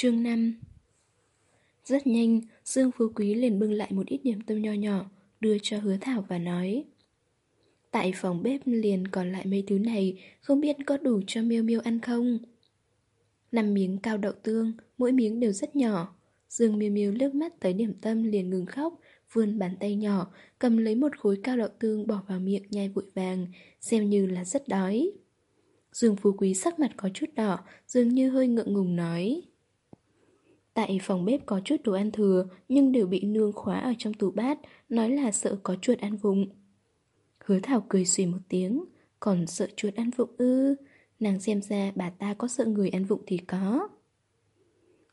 Chương 5 Rất nhanh, Dương Phú Quý liền bưng lại một ít điểm tâm nho nhỏ, đưa cho hứa thảo và nói Tại phòng bếp liền còn lại mấy thứ này, không biết có đủ cho miêu miêu ăn không? Năm miếng cao đậu tương, mỗi miếng đều rất nhỏ. Dương miêu miêu lướt mắt tới điểm tâm liền ngừng khóc, vươn bàn tay nhỏ, cầm lấy một khối cao đậu tương bỏ vào miệng nhai vội vàng, xem như là rất đói. Dương Phú Quý sắc mặt có chút đỏ, dường như hơi ngượng ngùng nói. Tại phòng bếp có chút đồ ăn thừa, nhưng đều bị nương khóa ở trong tủ bát, nói là sợ có chuột ăn vụng. Hứa Thảo cười xùy một tiếng, còn sợ chuột ăn vụng ư, nàng xem ra bà ta có sợ người ăn vụng thì có.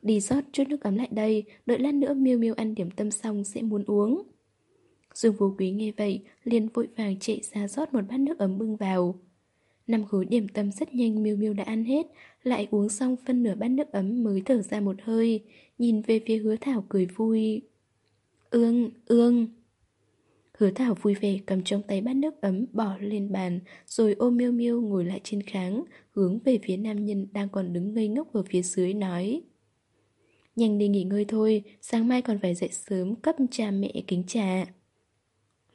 Đi rót chút nước ấm lại đây, đợi lát nữa miêu miêu ăn điểm tâm xong sẽ muốn uống. Dương vô Quý nghe vậy, liền vội vàng chạy ra rót một bát nước ấm bưng vào. Năm khối điểm tâm rất nhanh miêu miêu đã ăn hết, lại uống xong phân nửa bát nước ấm mới thở ra một hơi, nhìn về phía hứa thảo cười vui. Ương, ương. Hứa thảo vui vẻ cầm trong tay bát nước ấm bỏ lên bàn, rồi ôm miêu miêu ngồi lại trên kháng, hướng về phía nam nhân đang còn đứng ngây ngốc ở phía dưới nói. Nhanh đi nghỉ ngơi thôi, sáng mai còn phải dậy sớm cấp cha mẹ kính trà.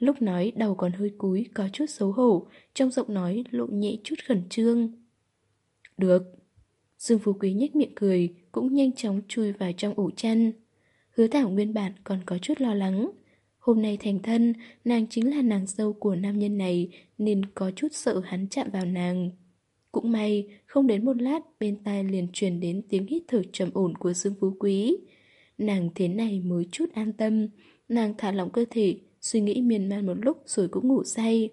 Lúc nói đầu còn hơi cúi, có chút xấu hổ, trong giọng nói lộ nhẹ chút khẩn trương. Được. Dương Phú Quý nhếch miệng cười, cũng nhanh chóng chui vào trong ủ chăn. Hứa Thảo nguyên bản còn có chút lo lắng. Hôm nay thành thân, nàng chính là nàng dâu của nam nhân này nên có chút sợ hắn chạm vào nàng. Cũng may, không đến một lát bên tai liền truyền đến tiếng hít thở trầm ổn của Dương Phú Quý. Nàng thế này mới chút an tâm, nàng thả lỏng cơ thể, suy nghĩ miên man một lúc rồi cũng ngủ say.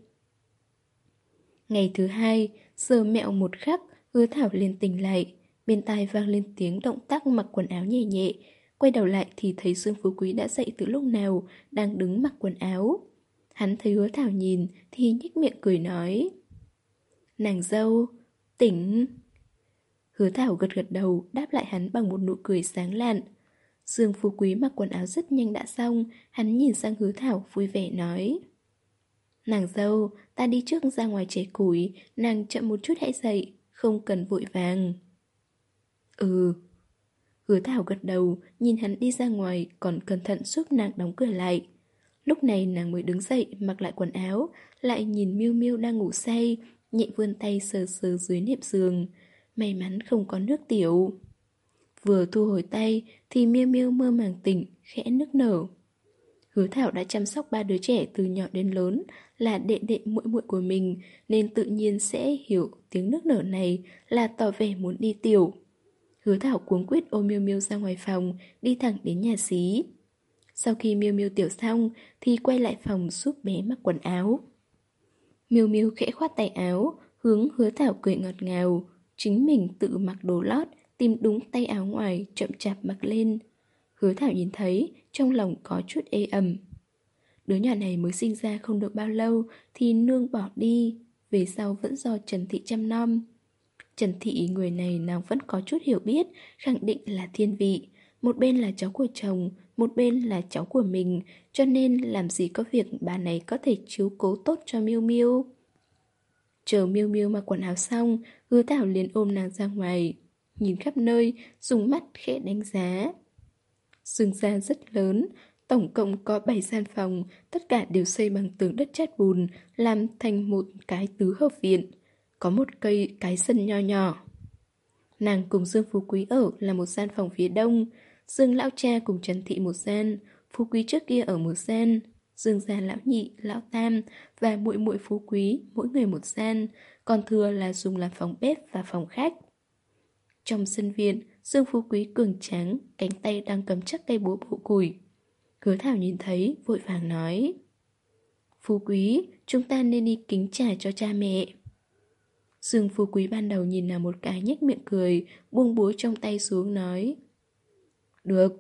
Ngày thứ hai, giờ mẹo một khắc, hứa thảo liền tỉnh lại. Bên tai vang lên tiếng động tác mặc quần áo nhẹ nhẹ. Quay đầu lại thì thấy Dương Phú Quý đã dậy từ lúc nào, đang đứng mặc quần áo. Hắn thấy hứa thảo nhìn thì nhếch miệng cười nói. Nàng dâu, tỉnh. Hứa thảo gật gật đầu, đáp lại hắn bằng một nụ cười sáng lạn. Dương Phú Quý mặc quần áo rất nhanh đã xong, hắn nhìn sang hứa thảo vui vẻ nói. Nàng dâu, ta đi trước ra ngoài chế củi, nàng chậm một chút hãy dậy, không cần vội vàng. Ừ. Hứa thảo gật đầu, nhìn hắn đi ra ngoài, còn cẩn thận giúp nàng đóng cửa lại. Lúc này nàng mới đứng dậy, mặc lại quần áo, lại nhìn miêu miêu đang ngủ say, nhẹ vươn tay sờ sờ dưới nệm giường. May mắn không có nước tiểu. Vừa thu hồi tay thì miêu miêu mơ màng tỉnh, khẽ nức nở. Hứa Thảo đã chăm sóc ba đứa trẻ từ nhỏ đến lớn là đệ đệ muội muội của mình nên tự nhiên sẽ hiểu tiếng nước nở này là tỏ vẻ muốn đi tiểu. Hứa Thảo cuống quyết ôm Miêu Miêu ra ngoài phòng, đi thẳng đến nhà xí. Sau khi Miêu Miêu tiểu xong thì quay lại phòng giúp bé mặc quần áo. Miêu Miêu khẽ khoát tay áo, hướng Hứa Thảo cười ngọt ngào, chính mình tự mặc đồ lót, tìm đúng tay áo ngoài, chậm chạp mặc lên. Hứa Thảo nhìn thấy, trong lòng có chút ê ẩm. Đứa nhỏ này mới sinh ra không được bao lâu thì nương bỏ đi, về sau vẫn do Trần Thị chăm nom. Trần Thị người này nàng vẫn có chút hiểu biết, khẳng định là thiên vị. Một bên là cháu của chồng, một bên là cháu của mình, cho nên làm gì có việc bà này có thể chiếu cố tốt cho Miêu Miêu. Chờ Miêu Miêu mặc quần áo xong, hứa Thảo liền ôm nàng ra ngoài, nhìn khắp nơi, dùng mắt khẽ đánh giá. Dương gia rất lớn, tổng cộng có 7 gian phòng, tất cả đều xây bằng tường đất chát bùn, làm thành một cái tứ hợp viện. Có một cây cái sân nho nhỏ. Nàng cùng Dương Phú Quý ở là một gian phòng phía đông, Dương Lão Cha cùng Trần Thị một gian, Phú Quý trước kia ở một gian, Dương gia lão nhị, lão tam và muội muội Phú Quý mỗi người một gian, còn thừa là dùng làm phòng bếp và phòng khách. Trong sân viện, Dương Phú Quý cường tráng, cánh tay đang cầm chắc cây búa bộ củi. Hứa Thảo nhìn thấy, vội vàng nói. Phú Quý, chúng ta nên đi kính trà cho cha mẹ. Dương Phú Quý ban đầu nhìn là một cái nhếch miệng cười, buông búa trong tay xuống nói. Được.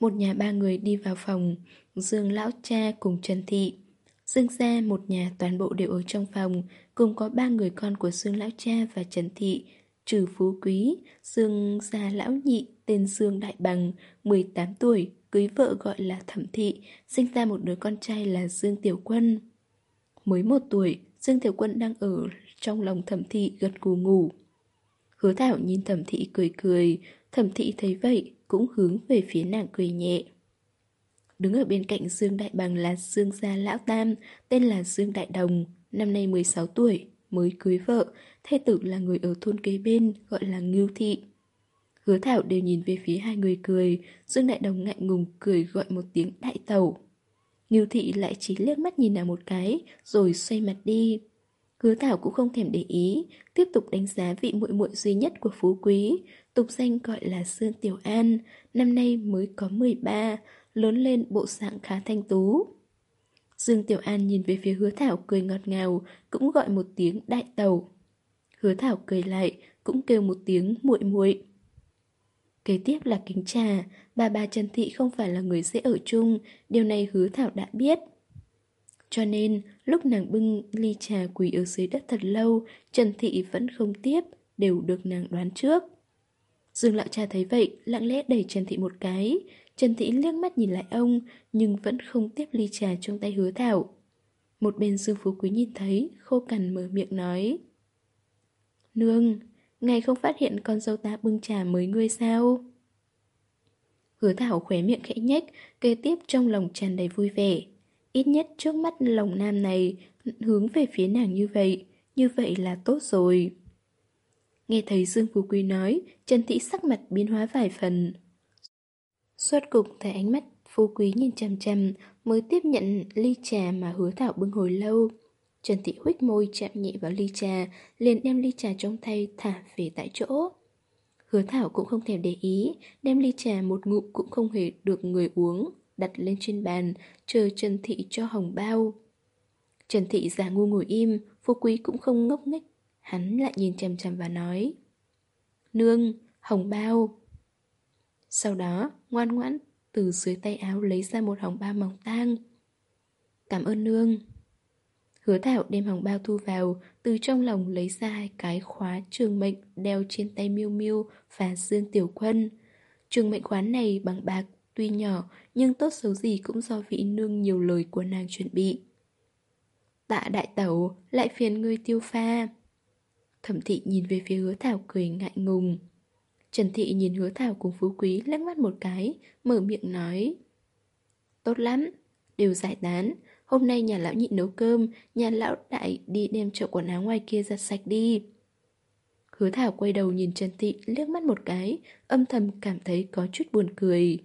Một nhà ba người đi vào phòng, Dương Lão Cha cùng Trần Thị. Dương gia một nhà toàn bộ đều ở trong phòng, cùng có ba người con của Dương Lão Cha và Trần Thị, trừ phú quý, Dương gia lão nhị tên Dương Đại Bằng, 18 tuổi, cưới vợ gọi là Thẩm Thị, sinh ra một đứa con trai là Dương Tiểu Quân. Mới một tuổi, Dương Tiểu Quân đang ở trong lòng Thẩm Thị gật gù ngủ. Hứa Thảo nhìn Thẩm Thị cười cười, Thẩm thị thấy vậy, cũng hướng về phía nàng cười nhẹ. Đứng ở bên cạnh Dương Đại Bằng là Dương Gia Lão Tam, tên là Dương Đại Đồng, năm nay 16 tuổi, mới cưới vợ, thê tử là người ở thôn kế bên, gọi là Ngưu Thị. Hứa Thảo đều nhìn về phía hai người cười, Dương Đại Đồng ngại ngùng cười gọi một tiếng đại tẩu. Ngưu Thị lại chỉ liếc mắt nhìn nàng một cái, rồi xoay mặt đi. Hứa Thảo cũng không thèm để ý, tiếp tục đánh giá vị muội muội duy nhất của Phú Quý, tục danh gọi là Sương Tiểu An, năm nay mới có 13, lớn lên bộ dạng khá thanh tú. Dương Tiểu An nhìn về phía hứa Thảo cười ngọt ngào, cũng gọi một tiếng đại tàu. Hứa Thảo cười lại, cũng kêu một tiếng muội muội. Kế tiếp là kính trà, bà bà Trần Thị không phải là người dễ ở chung, điều này hứa Thảo đã biết. Cho nên, lúc nàng bưng ly trà quỳ ở dưới đất thật lâu, Trần Thị vẫn không tiếp, đều được nàng đoán trước. Dương lão cha thấy vậy, lặng lẽ đẩy Trần Thị một cái. Trần Thị liếc mắt nhìn lại ông, nhưng vẫn không tiếp ly trà trong tay hứa thảo. Một bên Dương Phú Quý nhìn thấy, khô cằn mở miệng nói. Nương, ngài không phát hiện con dâu ta bưng trà mới ngươi sao? Hứa thảo khóe miệng khẽ nhếch, kế tiếp trong lòng tràn đầy vui vẻ. Ít nhất trước mắt lòng nam này hướng về phía nàng như vậy, như vậy là tốt rồi. Nghe thấy Dương Phú Quý nói, Trần Thị sắc mặt biến hóa vài phần. Suốt cục thấy ánh mắt Phú Quý nhìn chằm chằm mới tiếp nhận ly trà mà hứa thảo bưng hồi lâu. Trần Thị huých môi chạm nhẹ vào ly trà, liền đem ly trà trong tay thả về tại chỗ. Hứa thảo cũng không thèm để ý, đem ly trà một ngụm cũng không hề được người uống, đặt lên trên bàn, chờ Trần Thị cho hồng bao. Trần Thị giả ngu ngồi im, Phú Quý cũng không ngốc nghếch Hắn lại nhìn chằm chằm và nói Nương, hồng bao sau đó, ngoan ngoãn từ dưới tay áo lấy ra một hồng bao mỏng tang. Cảm ơn nương. Hứa thảo đem hồng bao thu vào, Từ trong lòng lấy ra hai cái khóa trường mệnh Đeo trên tay miêu miêu và dương tiểu quân. Trường mệnh khoán này bằng bạc, Tuy nhỏ, nhưng tốt xấu gì cũng do vị nương nhiều lời của nàng chuẩn bị. Tạ đại tẩu, lại phiền ngươi tiêu pha. Thẩm thị nhìn về phía hứa thảo cười ngại ngùng. Trần thị nhìn hứa thảo cùng phú quý lắc mắt một cái Mở miệng nói. Tốt lắm, đều giải tán. Hôm nay nhà lão nhị nấu cơm Nhà lão đại đi đem chậu quần áo ngoài kia giặt sạch đi. Hứa thảo quay đầu nhìn Trần thị liếc mắt một cái Âm thầm cảm thấy có chút buồn cười.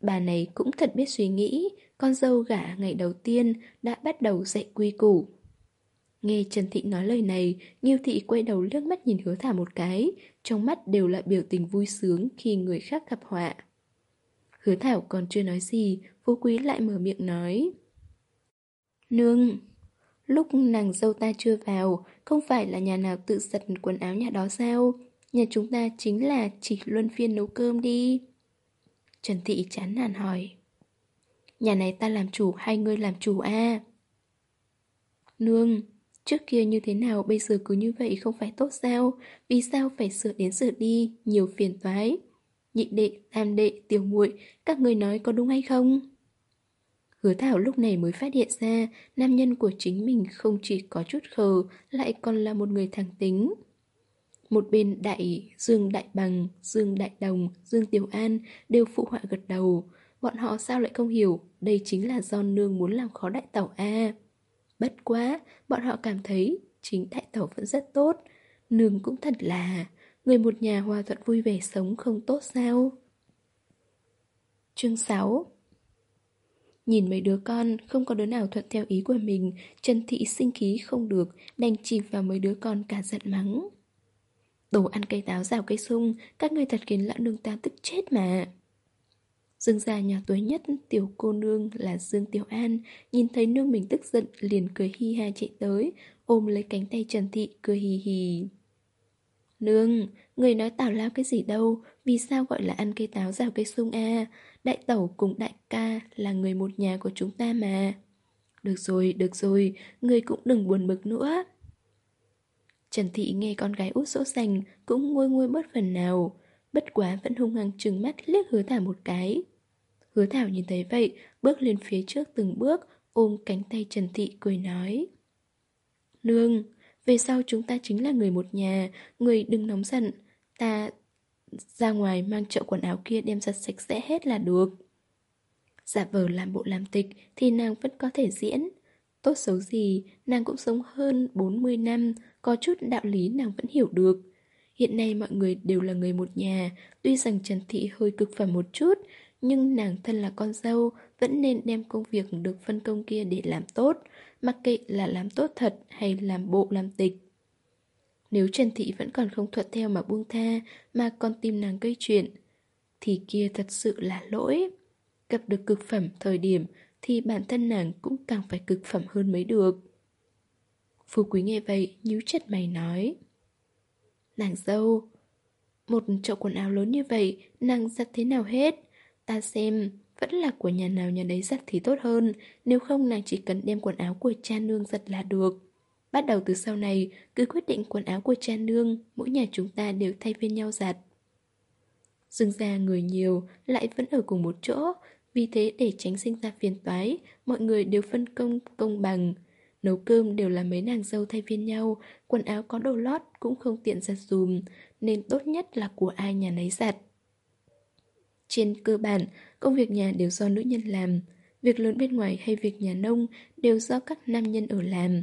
Bà này cũng thật biết suy nghĩ Con dâu gả ngày đầu tiên đã bắt đầu dạy quy củ. Nghe Trần Thị nói lời này, Nghiêu Thị quay đầu liếc mắt nhìn hứa thả một cái, trong mắt đều là biểu tình vui sướng khi người khác gặp họa. Hứa Thảo còn chưa nói gì, Phú Quý lại mở miệng nói. Nương, lúc nàng dâu ta chưa vào, không phải là nhà nào tự giật quần áo nhà đó sao? Nhà chúng ta chính là chỉ luân phiên nấu cơm đi. Trần Thị chán nản hỏi. Nhà này ta làm chủ hay ngươi làm chủ a à? Nương, Trước kia như thế nào bây giờ cứ như vậy không phải tốt sao? Vì sao phải sửa đến sửa đi? Nhiều phiền toái. Nhị đệ, tam đệ, tiểu muội Các người nói có đúng hay không? Hứa Thảo lúc này mới phát hiện ra Nam nhân của chính mình không chỉ có chút khờ Lại còn là một người thẳng tính. Một bên đại Dương Đại Bằng, Dương Đại Đồng, Dương Tiểu An Đều phụ họa gật đầu. Bọn họ sao lại không hiểu? Đây chính là do nương muốn làm khó đại tẩu A. Bất quá, bọn họ cảm thấy chính đại tẩu vẫn rất tốt. Nương cũng thật là, người một nhà hòa thuận vui vẻ sống không tốt sao? Chương 6 Nhìn mấy đứa con, không có đứa nào thuận theo ý của mình, Trần Thị sinh khí không được, đành chìm vào mấy đứa con cả giận mắng. Đồ ăn cây táo rào cây sung, các người thật khiến lão nương ta tức chết mà. Dương gia nhà tuổi nhất tiểu cô nương là Dương Tiểu An Nhìn thấy nương mình tức giận liền cười hi ha chạy tới Ôm lấy cánh tay Trần Thị cười hì hì. Nương, người nói tào lao cái gì đâu Vì sao gọi là ăn cây táo rào cây sung a? Đại tẩu cùng đại ca là người một nhà của chúng ta mà. Được rồi, được rồi, người cũng đừng buồn bực nữa. Trần Thị nghe con gái út sỗ sành Cũng nguôi nguôi bớt phần nào Bất quá vẫn hung hăng trừng mắt liếc hứa thả một cái. Hứa Thảo nhìn thấy vậy, bước lên phía trước từng bước, ôm cánh tay Trần Thị cười nói. Nương, về sau chúng ta chính là người một nhà, người đừng nóng giận. Ta ra ngoài mang chậu quần áo kia đem giặt sạch sẽ hết là được. Giả vờ làm bộ làm tịch thì nàng vẫn có thể diễn. Tốt xấu gì, nàng cũng sống hơn 40 năm, có chút đạo lý nàng vẫn hiểu được. Hiện nay mọi người đều là người một nhà, tuy rằng Trần Thị hơi cực phẩm một chút, nhưng nàng thân là con dâu vẫn nên đem công việc được phân công kia để làm tốt, mặc kệ là làm tốt thật hay làm bộ làm tịch. Nếu Trần Thị vẫn còn không thuận theo mà buông tha mà còn tìm nàng gây chuyện, thì kia thật sự là lỗi. Gặp được cực phẩm thời điểm thì bản thân nàng cũng càng phải cực phẩm hơn mới được. Phú Quý nghe vậy, nhíu chặt mày nói. Nàng dâu, một chậu quần áo lớn như vậy, nàng giặt thế nào hết? Ta xem, vẫn là của nhà nào nhà đấy giặt thì tốt hơn, nếu không nàng chỉ cần đem quần áo của cha nương giặt là được. Bắt đầu từ sau này, cứ quyết định quần áo của cha nương, mỗi nhà chúng ta đều thay phiên nhau giặt. Dương ra người nhiều, lại vẫn ở cùng một chỗ, vì thế để tránh sinh ra phiền toái, mọi người đều phân công công bằng. Nấu cơm đều là mấy nàng dâu thay phiên nhau, quần áo có đồ lót cũng không tiện giặt dùm, nên tốt nhất là của ai nhà nấy giặt. Trên cơ bản, công việc nhà đều do nữ nhân làm, việc lớn bên ngoài hay việc nhà nông đều do các nam nhân ở làm.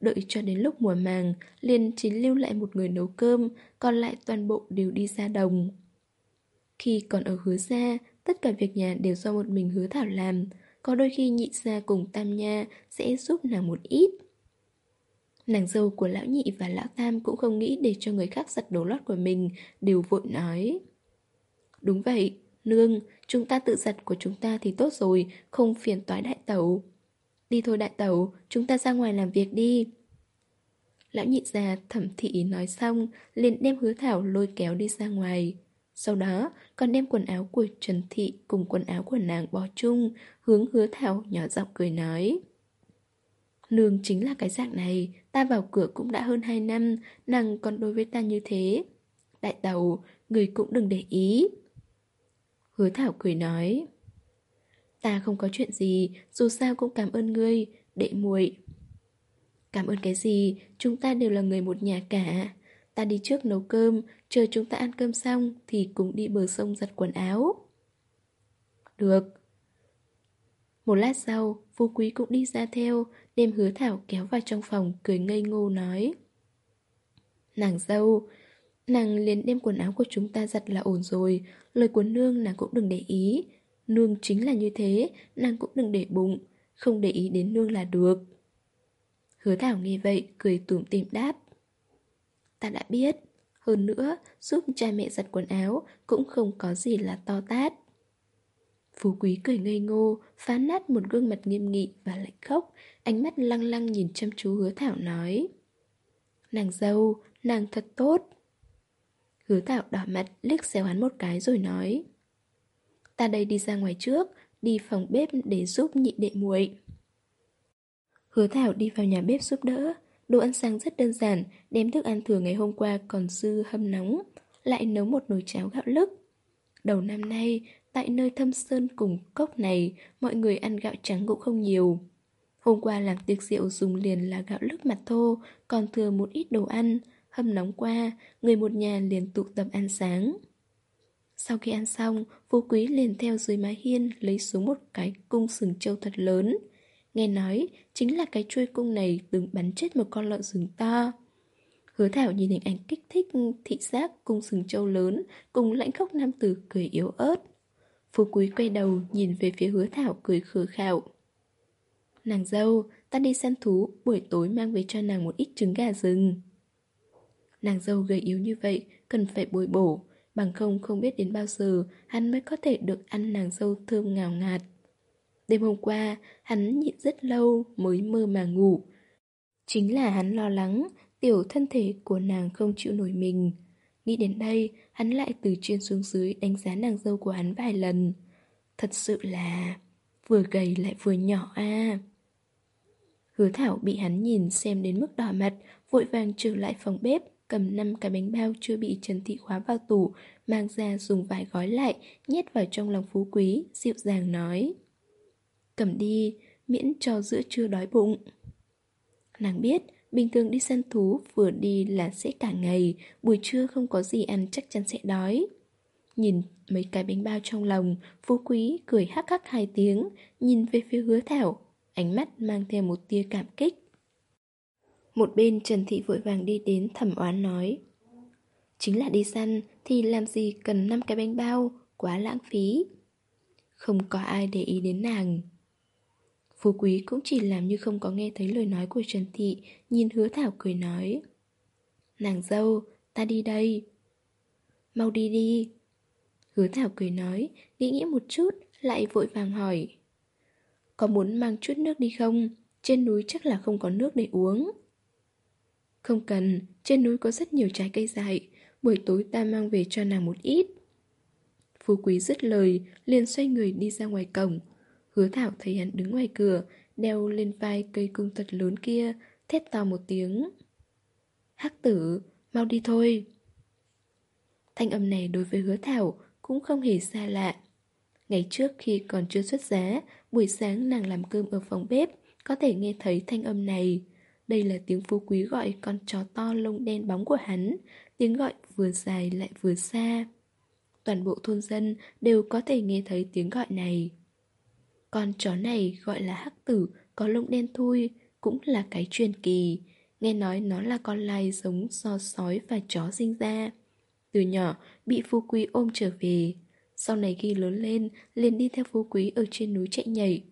Đợi cho đến lúc mùa màng, liền chỉ lưu lại một người nấu cơm, còn lại toàn bộ đều đi ra đồng. Khi còn ở hứa gia, tất cả việc nhà đều do một mình hứa thảo làm, có đôi khi nhị gia cùng tam nha sẽ giúp nàng một ít. Nàng dâu của lão nhị và lão tam cũng không nghĩ để cho người khác giặt đồ lót của mình, đều vội nói. Đúng vậy, nương, chúng ta tự giật của chúng ta thì tốt rồi, không phiền toái đại tẩu. Đi thôi đại tẩu, chúng ta ra ngoài làm việc đi. Lão nhị già thẩm thị nói xong, liền đem hứa thảo lôi kéo đi ra ngoài. Sau đó, còn đem quần áo của Trần Thị cùng quần áo của nàng bó chung, hướng hứa thảo nhỏ giọng cười nói. Nương chính là cái dạng này, ta vào cửa cũng đã hơn 2 năm, nàng còn đối với ta như thế. Đại tàu, người cũng đừng để ý. Hứa thảo cười nói. Ta không có chuyện gì, dù sao cũng cảm ơn ngươi, đệ muội. Cảm ơn cái gì, chúng ta đều là người một nhà cả. Ta đi trước nấu cơm, chờ chúng ta ăn cơm xong thì cùng đi bờ sông giặt quần áo. Được. Một lát sau, Phú Quý cũng đi ra theo, đem hứa thảo kéo vào trong phòng cười ngây ngô nói. Nàng dâu, nàng liền đem quần áo của chúng ta giặt là ổn rồi, lời của nương nàng cũng đừng để ý. Nương chính là như thế, nàng cũng đừng để bụng, không để ý đến nương là được. Hứa thảo nghe vậy, cười tủm tỉm đáp. Ta đã biết. Hơn nữa, giúp cha mẹ giặt quần áo cũng không có gì là to tát. Phú quý cười ngây ngô, phá nát một gương mặt nghiêm nghị và lạnh khốc, ánh mắt lăng lăng nhìn chăm chú hứa thảo nói. Nàng dâu, nàng thật tốt. Hứa thảo đỏ mặt liếc xéo hắn một cái rồi nói. Ta đây đi ra ngoài trước, đi phòng bếp để giúp nhị đệ muội. Hứa thảo đi vào nhà bếp giúp đỡ, Đồ ăn sáng rất đơn giản, đem thức ăn thừa ngày hôm qua còn dư hâm nóng, lại nấu một nồi cháo gạo lứt. Đầu năm nay, tại nơi thâm sơn cùng cốc này, mọi người ăn gạo trắng cũng không nhiều. Hôm qua làm tiệc rượu dùng liền là gạo lứt mặt thô, còn thừa một ít đồ ăn, hâm nóng qua, người một nhà liền tụ tập ăn sáng. Sau khi ăn xong, Phú Quý liền theo dưới mái hiên lấy xuống một cái cung sừng trâu thật lớn. Nghe nói, chính là cái chuôi cung này từng bắn chết một con lợn rừng to. Hứa Thảo nhìn hình ảnh kích thích thị giác cung sừng trâu lớn cùng lãnh khốc nam tử cười yếu ớt. Phú Quý quay đầu nhìn về phía hứa Thảo cười khờ khạo. Nàng dâu, ta đi săn thú, buổi tối mang về cho nàng một ít trứng gà rừng. Nàng dâu gầy yếu như vậy, cần phải bồi bổ, bằng không không biết đến bao giờ hắn mới có thể được ăn nàng dâu thơm ngào ngạt. Đêm hôm qua, hắn nhịn rất lâu mới mơ mà ngủ. Chính là hắn lo lắng, tiểu thân thể của nàng không chịu nổi mình. Nghĩ đến đây, hắn lại từ trên xuống dưới đánh giá nàng dâu của hắn vài lần. Thật sự là... vừa gầy lại vừa nhỏ a. Hứa Thảo bị hắn nhìn xem đến mức đỏ mặt, vội vàng trở lại phòng bếp, cầm năm cái bánh bao chưa bị Trần Thị khóa vào tủ, mang ra dùng vải gói lại, nhét vào trong lòng phú quý, dịu dàng nói. Cầm đi, miễn cho giữa trưa đói bụng Nàng biết Bình thường đi săn thú vừa đi là sẽ cả ngày Buổi trưa không có gì ăn chắc chắn sẽ đói Nhìn mấy cái bánh bao trong lòng, phú quý cười hắc hắc hai tiếng, nhìn về phía hứa thảo, ánh mắt mang theo một tia cảm kích. Một bên Trần Thị vội vàng đi đến thẩm oán nói Chính là đi săn thì làm gì cần năm cái bánh bao, quá lãng phí. Không có ai để ý đến nàng. Phú Quý cũng chỉ làm như không có nghe thấy lời nói của Trần Thị, nhìn hứa thảo cười nói. Nàng dâu, ta đi đây. Mau đi đi. Hứa thảo cười nói, nghĩ nghĩ một chút, lại vội vàng hỏi. Có muốn mang chút nước đi không? Trên núi chắc là không có nước để uống. Không cần, trên núi có rất nhiều trái cây dại, buổi tối ta mang về cho nàng một ít. Phú Quý dứt lời, liền xoay người đi ra ngoài cổng. Hứa Thảo thấy hắn đứng ngoài cửa, đeo lên vai cây cung thật lớn kia, thét to một tiếng. Hắc tử, mau đi thôi. Thanh âm này đối với hứa Thảo cũng không hề xa lạ. Ngày trước khi còn chưa xuất giá, buổi sáng nàng làm cơm ở phòng bếp, có thể nghe thấy thanh âm này. Đây là tiếng phú quý gọi con chó to lông đen bóng của hắn, tiếng gọi vừa dài lại vừa xa. Toàn bộ thôn dân đều có thể nghe thấy tiếng gọi này. Con chó này gọi là hắc tử, có lông đen thui, cũng là cái truyền kỳ. Nghe nói nó là con lai giống do sói và chó sinh ra. Từ nhỏ, bị phú quý ôm trở về. Sau này khi lớn lên, liền đi theo phú quý ở trên núi chạy nhảy.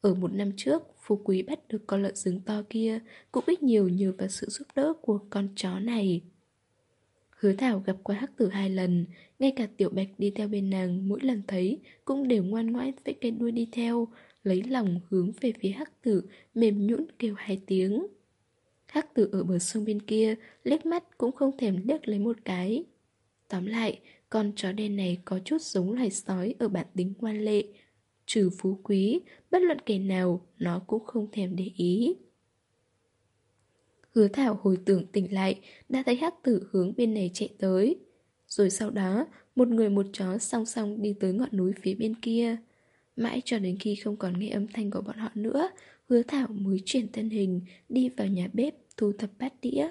Ở một năm trước, phú quý bắt được con lợn rừng to kia, cũng ít nhiều nhờ vào sự giúp đỡ của con chó này. Hứa Thảo gặp qua hắc tử hai lần, ngay cả tiểu bạch đi theo bên nàng mỗi lần thấy cũng đều ngoan ngoãn vẫy cái đuôi đi theo, lấy lòng hướng về phía hắc tử, mềm nhũn kêu hai tiếng. Hắc tử ở bờ sông bên kia, liếc mắt cũng không thèm liếc lấy một cái. Tóm lại, con chó đen này có chút giống loài sói ở bản tính ngoan lệ. Trừ phú quý, bất luận kẻ nào, nó cũng không thèm để ý. Hứa Thảo hồi tưởng tỉnh lại, đã thấy hắc tử hướng bên này chạy tới. Rồi sau đó, một người một chó song song đi tới ngọn núi phía bên kia. Mãi cho đến khi không còn nghe âm thanh của bọn họ nữa, hứa Thảo mới chuyển thân hình, đi vào nhà bếp thu thập bát đĩa.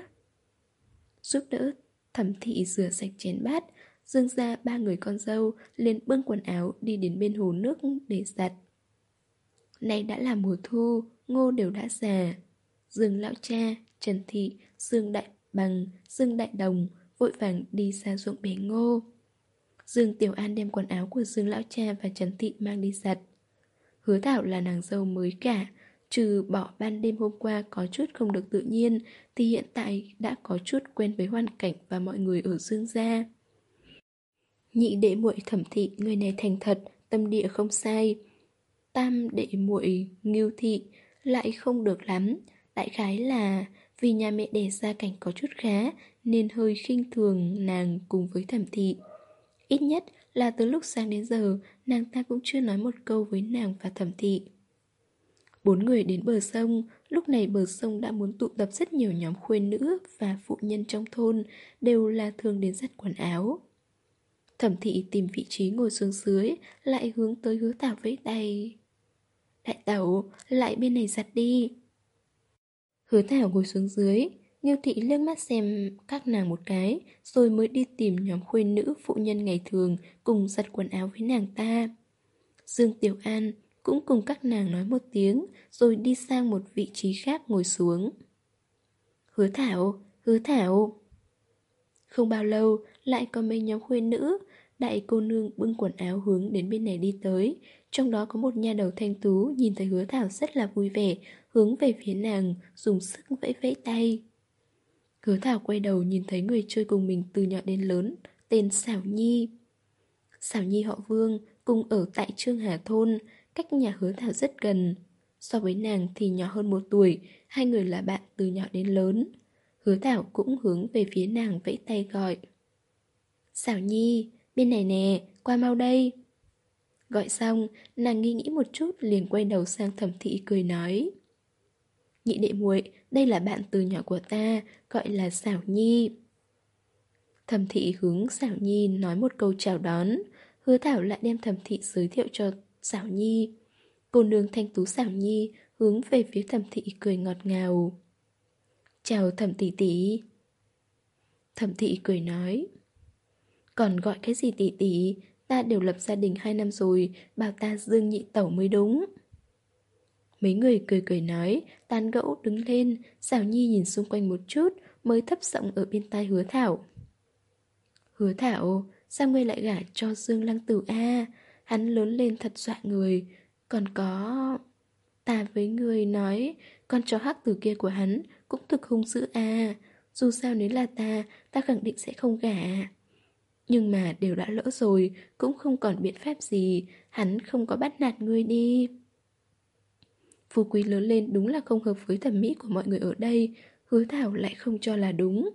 Giúp đỡ thẩm thị rửa sạch chén bát, dương ra ba người con dâu liền bưng quần áo đi đến bên hồ nước để giặt. Nay đã là mùa thu, ngô đều đã già. Dương lão cha, Trần Thị, Dương Đại Bằng, Dương Đại Đồng vội vàng đi ra ruộng bể ngô. Dương Tiểu An đem quần áo của Dương Lão Cha và Trần Thị mang đi giặt. Hứa Thảo là nàng dâu mới cả, trừ bỏ ban đêm hôm qua có chút không được tự nhiên thì hiện tại đã có chút quen với hoàn cảnh và mọi người ở Dương gia. Nhị đệ muội thẩm thị người này thành thật, tâm địa không sai. Tam đệ muội ngưu thị lại không được lắm, đại khái là vì nhà mẹ đẻ gia cảnh có chút khá Nên hơi khinh thường nàng cùng với thẩm thị. Ít nhất là từ lúc sáng đến giờ Nàng ta cũng chưa nói một câu với nàng và thẩm thị. Bốn người đến bờ sông Lúc này bờ sông đã muốn tụ tập rất nhiều nhóm khuê nữ Và phụ nhân trong thôn Đều là thường đến giặt quần áo. Thẩm thị tìm vị trí ngồi xuống dưới Lại hướng tới hứa tảo vẫy tay. Đại tẩu, lại bên này giặt đi. Hứa Thảo ngồi xuống dưới Nghiêu thị liếc mắt xem các nàng một cái Rồi mới đi tìm nhóm khuê nữ phụ nhân ngày thường Cùng giặt quần áo với nàng ta. Dương Tiểu An cũng cùng các nàng nói một tiếng Rồi đi sang một vị trí khác ngồi xuống. Hứa Thảo, Hứa Thảo. Không bao lâu, lại có mấy nhóm khuê nữ, Đại cô nương bưng quần áo hướng đến bên này đi tới. Trong đó có một nha đầu thanh tú Nhìn thấy hứa thảo rất là vui vẻ, Hướng về phía nàng, Dùng sức vẫy vẫy tay. Hứa thảo quay đầu nhìn thấy người chơi cùng mình Từ nhỏ đến lớn, Tên Xảo Nhi. Xảo Nhi họ Vương, Cùng ở tại Trương Hà Thôn, Cách nhà hứa thảo rất gần. So với nàng thì nhỏ hơn một tuổi, Hai người là bạn từ nhỏ đến lớn. Hứa thảo cũng hướng về phía nàng vẫy tay gọi. Xảo Nhi Bên này nè, qua mau đây. Gọi xong, nàng nghi nghĩ một chút liền quay đầu sang thẩm thị cười nói. Nhị đệ muội, đây là bạn từ nhỏ của ta, gọi là Xảo Nhi. Thẩm thị hướng Xảo Nhi nói một câu chào đón. Hứa Thảo lại đem thẩm thị giới thiệu cho Xảo Nhi. Cô nương thanh tú Xảo Nhi hướng về phía thẩm thị cười ngọt ngào. Chào thẩm tỷ tỷ Thẩm thị cười nói, Còn gọi cái gì tỷ tỷ Ta đều lập gia đình hai năm rồi, Bảo ta dương nhị tẩu mới đúng. Mấy người cười cười nói, Tán gẫu đứng lên, Xảo Nhi nhìn xung quanh một chút, Mới thấp giọng ở bên tai hứa Thảo. Hứa Thảo, Sao ngươi lại gả cho Dương Lăng Tử A? Hắn lớn lên thật dọa người. Còn có... Ta với người nói, Con chó hắc tử kia của hắn cũng thực hung dữ A Dù sao nếu là ta Ta khẳng định sẽ không gả. Nhưng mà đều đã lỡ rồi, Cũng không còn biện pháp gì. Hắn không có bắt nạt ngươi đi. Phú quý lớn lên đúng là không hợp với thẩm mỹ của mọi người ở đây. Hứa Thảo lại không cho là đúng.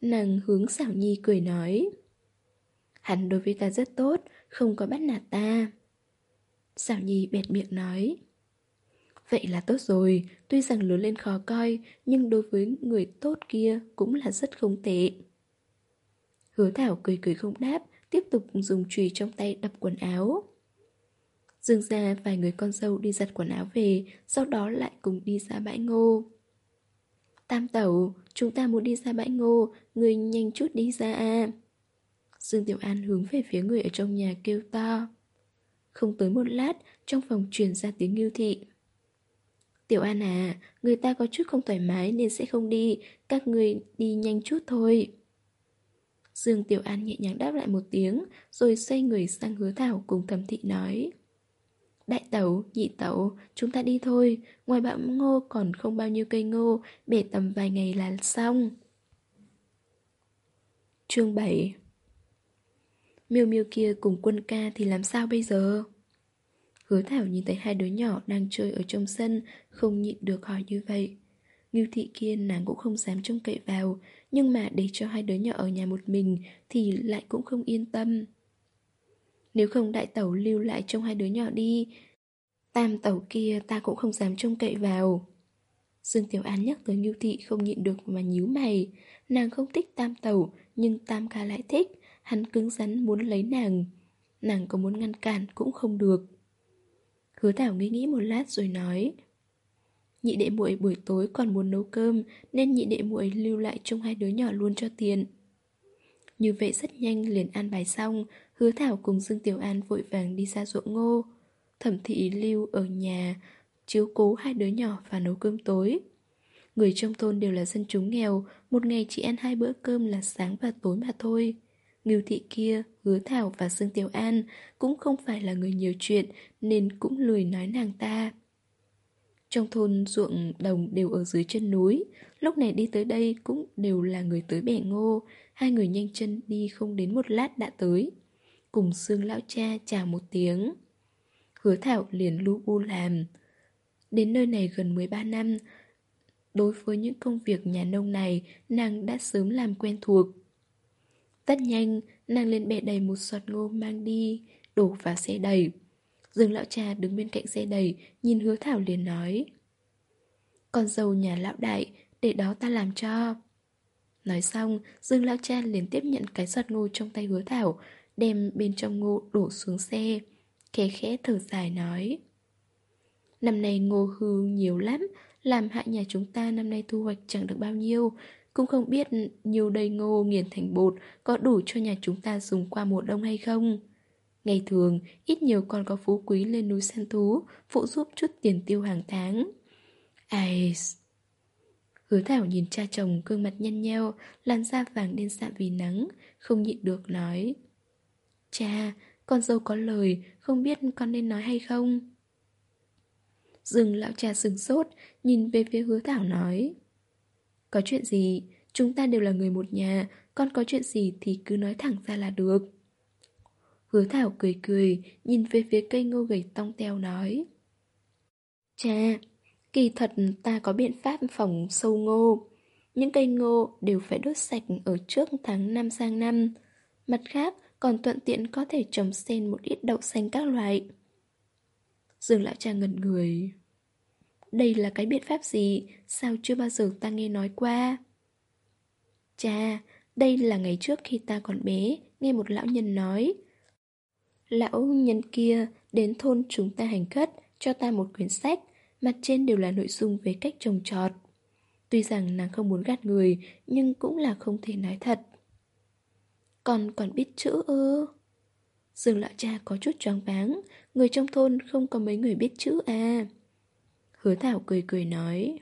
Nàng hướng xảo nhi cười nói. Hắn đối với ta rất tốt, Không có bắt nạt ta. Xảo nhi bẹt miệng nói. Vậy là tốt rồi. Tuy rằng lớn lên khó coi Nhưng đối với người tốt kia Cũng là rất không tệ. Hứa Thảo cười cười không đáp Tiếp tục dùng chùy trong tay đập quần áo. Dương ra vài người con dâu đi giặt quần áo về Sau đó lại cùng đi ra bãi ngô. Tam tẩu, chúng ta muốn đi ra bãi ngô Người nhanh chút đi ra à. Dương Tiểu An hướng về phía người ở trong nhà kêu to. Không tới một lát Trong phòng truyền ra tiếng ngưu thị Tiểu An à Người ta có chút không thoải mái nên sẽ không đi. Các người đi nhanh chút thôi. Dương Tiểu An nhẹ nhàng đáp lại một tiếng Rồi xoay người sang hứa thảo cùng thẩm thị nói. Đại tẩu, nhị tẩu, chúng ta đi thôi. Ngoài bão ngô còn không bao nhiêu cây ngô Bể tầm vài ngày là xong. Chương 7 Miêu miêu kia cùng quân ca thì làm sao bây giờ? Hứa Thảo nhìn thấy hai đứa nhỏ đang chơi ở trong sân, Không nhịn được hỏi như vậy. Ngưu thị kiên nàng cũng không dám trông cậy vào, Nhưng mà để cho hai đứa nhỏ ở nhà một mình Thì lại cũng không yên tâm. Nếu không đại tẩu lưu lại trông hai đứa nhỏ đi, Tam tẩu kia ta cũng không dám trông cậy vào. Dương Tiểu An nhắc tới Ngưu Thị không nhịn được mà nhíu mày. Nàng không thích tam tẩu, Nhưng tam ca lại thích, Hắn cứng rắn muốn lấy nàng. Nàng có muốn ngăn cản cũng không được. Hứa Thảo nghĩ nghĩ một lát rồi nói, Nhị đệ muội buổi tối còn muốn nấu cơm, Nên nhị đệ muội lưu lại trông hai đứa nhỏ luôn cho tiền. Như vậy rất nhanh liền an bài xong, Hứa Thảo cùng Dương Tiểu An vội vàng đi ra ruộng ngô. Thẩm thị lưu ở nhà Chiếu cố hai đứa nhỏ và nấu cơm tối. Người trong thôn đều là dân chúng nghèo, Một ngày chỉ ăn hai bữa cơm là sáng và tối mà thôi. Ngưu thị kia, hứa Thảo và Dương Tiểu An Cũng không phải là người nhiều chuyện Nên cũng lười nói nàng ta Trong thôn ruộng đồng đều ở dưới chân núi Lúc này đi tới đây cũng đều là người tới bẻ ngô Hai người nhanh chân đi không đến một lát đã tới cùng xương lão cha chào một tiếng. Hứa Thảo liền lu bu làm. Đến nơi này gần 13 năm, đối với những công việc nhà nông này, nàng đã sớm làm quen thuộc. Tất nhanh, nàng lên bẻ đầy một sọt ngô mang đi, đổ vào xe đầy. Dương lão cha đứng bên cạnh xe đầy, nhìn hứa Thảo liền nói. Con dâu nhà lão đại, để đó ta làm cho. Nói xong, Dương lão cha liền tiếp nhận cái sọt ngô trong tay hứa Thảo, đem bên trong ngô đổ xuống xe. Khẽ khẽ thở dài nói. Năm nay ngô hư nhiều lắm, làm hại nhà chúng ta năm nay thu hoạch chẳng được bao nhiêu. Cũng không biết nhiều đầy ngô nghiền thành bột có đủ cho nhà chúng ta dùng qua mùa đông hay không. Ngày thường, ít nhiều còn có phú quý lên núi săn thú, phụ giúp chút tiền tiêu hàng tháng. Ai... Hứa Thảo nhìn cha chồng gương mặt nhăn nheo, làn da vàng đen sạm vì nắng, không nhịn được nói. Cha, con dâu có lời, không biết con nên nói hay không? Dừng lão cha sừng sốt, nhìn về phía hứa thảo nói. Có chuyện gì, chúng ta đều là người một nhà, con có chuyện gì thì cứ nói thẳng ra là được. Hứa thảo cười cười, nhìn về phía cây ngô gầy tong teo nói. Cha, kỳ thật ta có biện pháp phòng sâu ngô. Những cây ngô đều phải đốt sạch ở trước tháng 5 sang năm. Mặt khác, còn thuận tiện có thể trồng sen một ít đậu xanh các loại. Dương lão cha ngẩn người. Đây là cái biện pháp gì, sao chưa bao giờ ta nghe nói qua? Cha, đây là ngày trước khi ta còn bé, nghe một lão nhân nói. Lão nhân kia đến thôn chúng ta hành khất, cho ta một quyển sách, mặt trên đều là nội dung về cách trồng trọt. Tuy rằng nàng không muốn gạt người, nhưng cũng là không thể nói thật. Còn còn biết chữ ư Dương lão cha có chút choáng váng Người trong thôn không có mấy người biết chữ à Hứa Thảo cười cười nói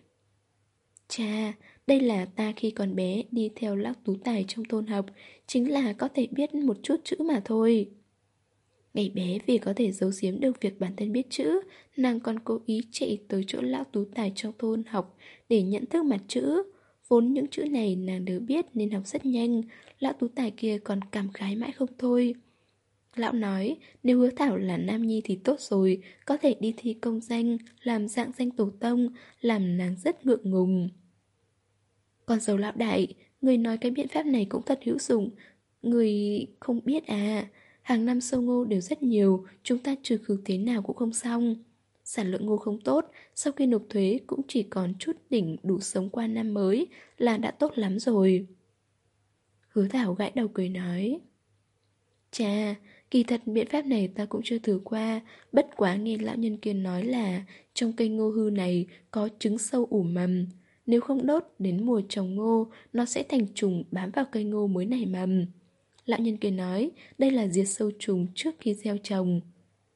Cha, đây là ta khi còn bé đi theo lão tú tài trong thôn học Chính là có thể biết một chút chữ mà thôi. Ngày bé vì có thể giấu giếm được việc bản thân biết chữ Nàng còn cố ý chạy tới chỗ lão tú tài trong thôn học Để nhận thức mặt chữ. Vốn những chữ này nàng đều biết nên học rất nhanh Lão tú tài kia còn cảm khái mãi không thôi. Lão nói nếu hứa thảo là nam nhi thì tốt rồi Có thể đi thi công danh Làm dạng danh tổ tông Làm nàng rất ngượng ngùng. Còn dâu lão đại Người nói cái biện pháp này cũng thật hữu dụng. Người không biết à Hàng năm sâu ngô đều rất nhiều Chúng ta trừ khử thế nào cũng không xong. Sản lượng ngô không tốt Sau khi nộp thuế cũng chỉ còn chút đỉnh Đủ sống qua năm mới Là đã tốt lắm rồi. Hứa Thảo gãi đầu cười nói Chà, kỳ thật biện pháp này ta cũng chưa thử qua Bất quá nghe lão nhân kia nói là Trong cây ngô hư này có trứng sâu ủ mầm Nếu không đốt đến mùa trồng ngô Nó sẽ thành trùng bám vào cây ngô mới nảy mầm Lão nhân kia nói đây là diệt sâu trùng trước khi gieo trồng.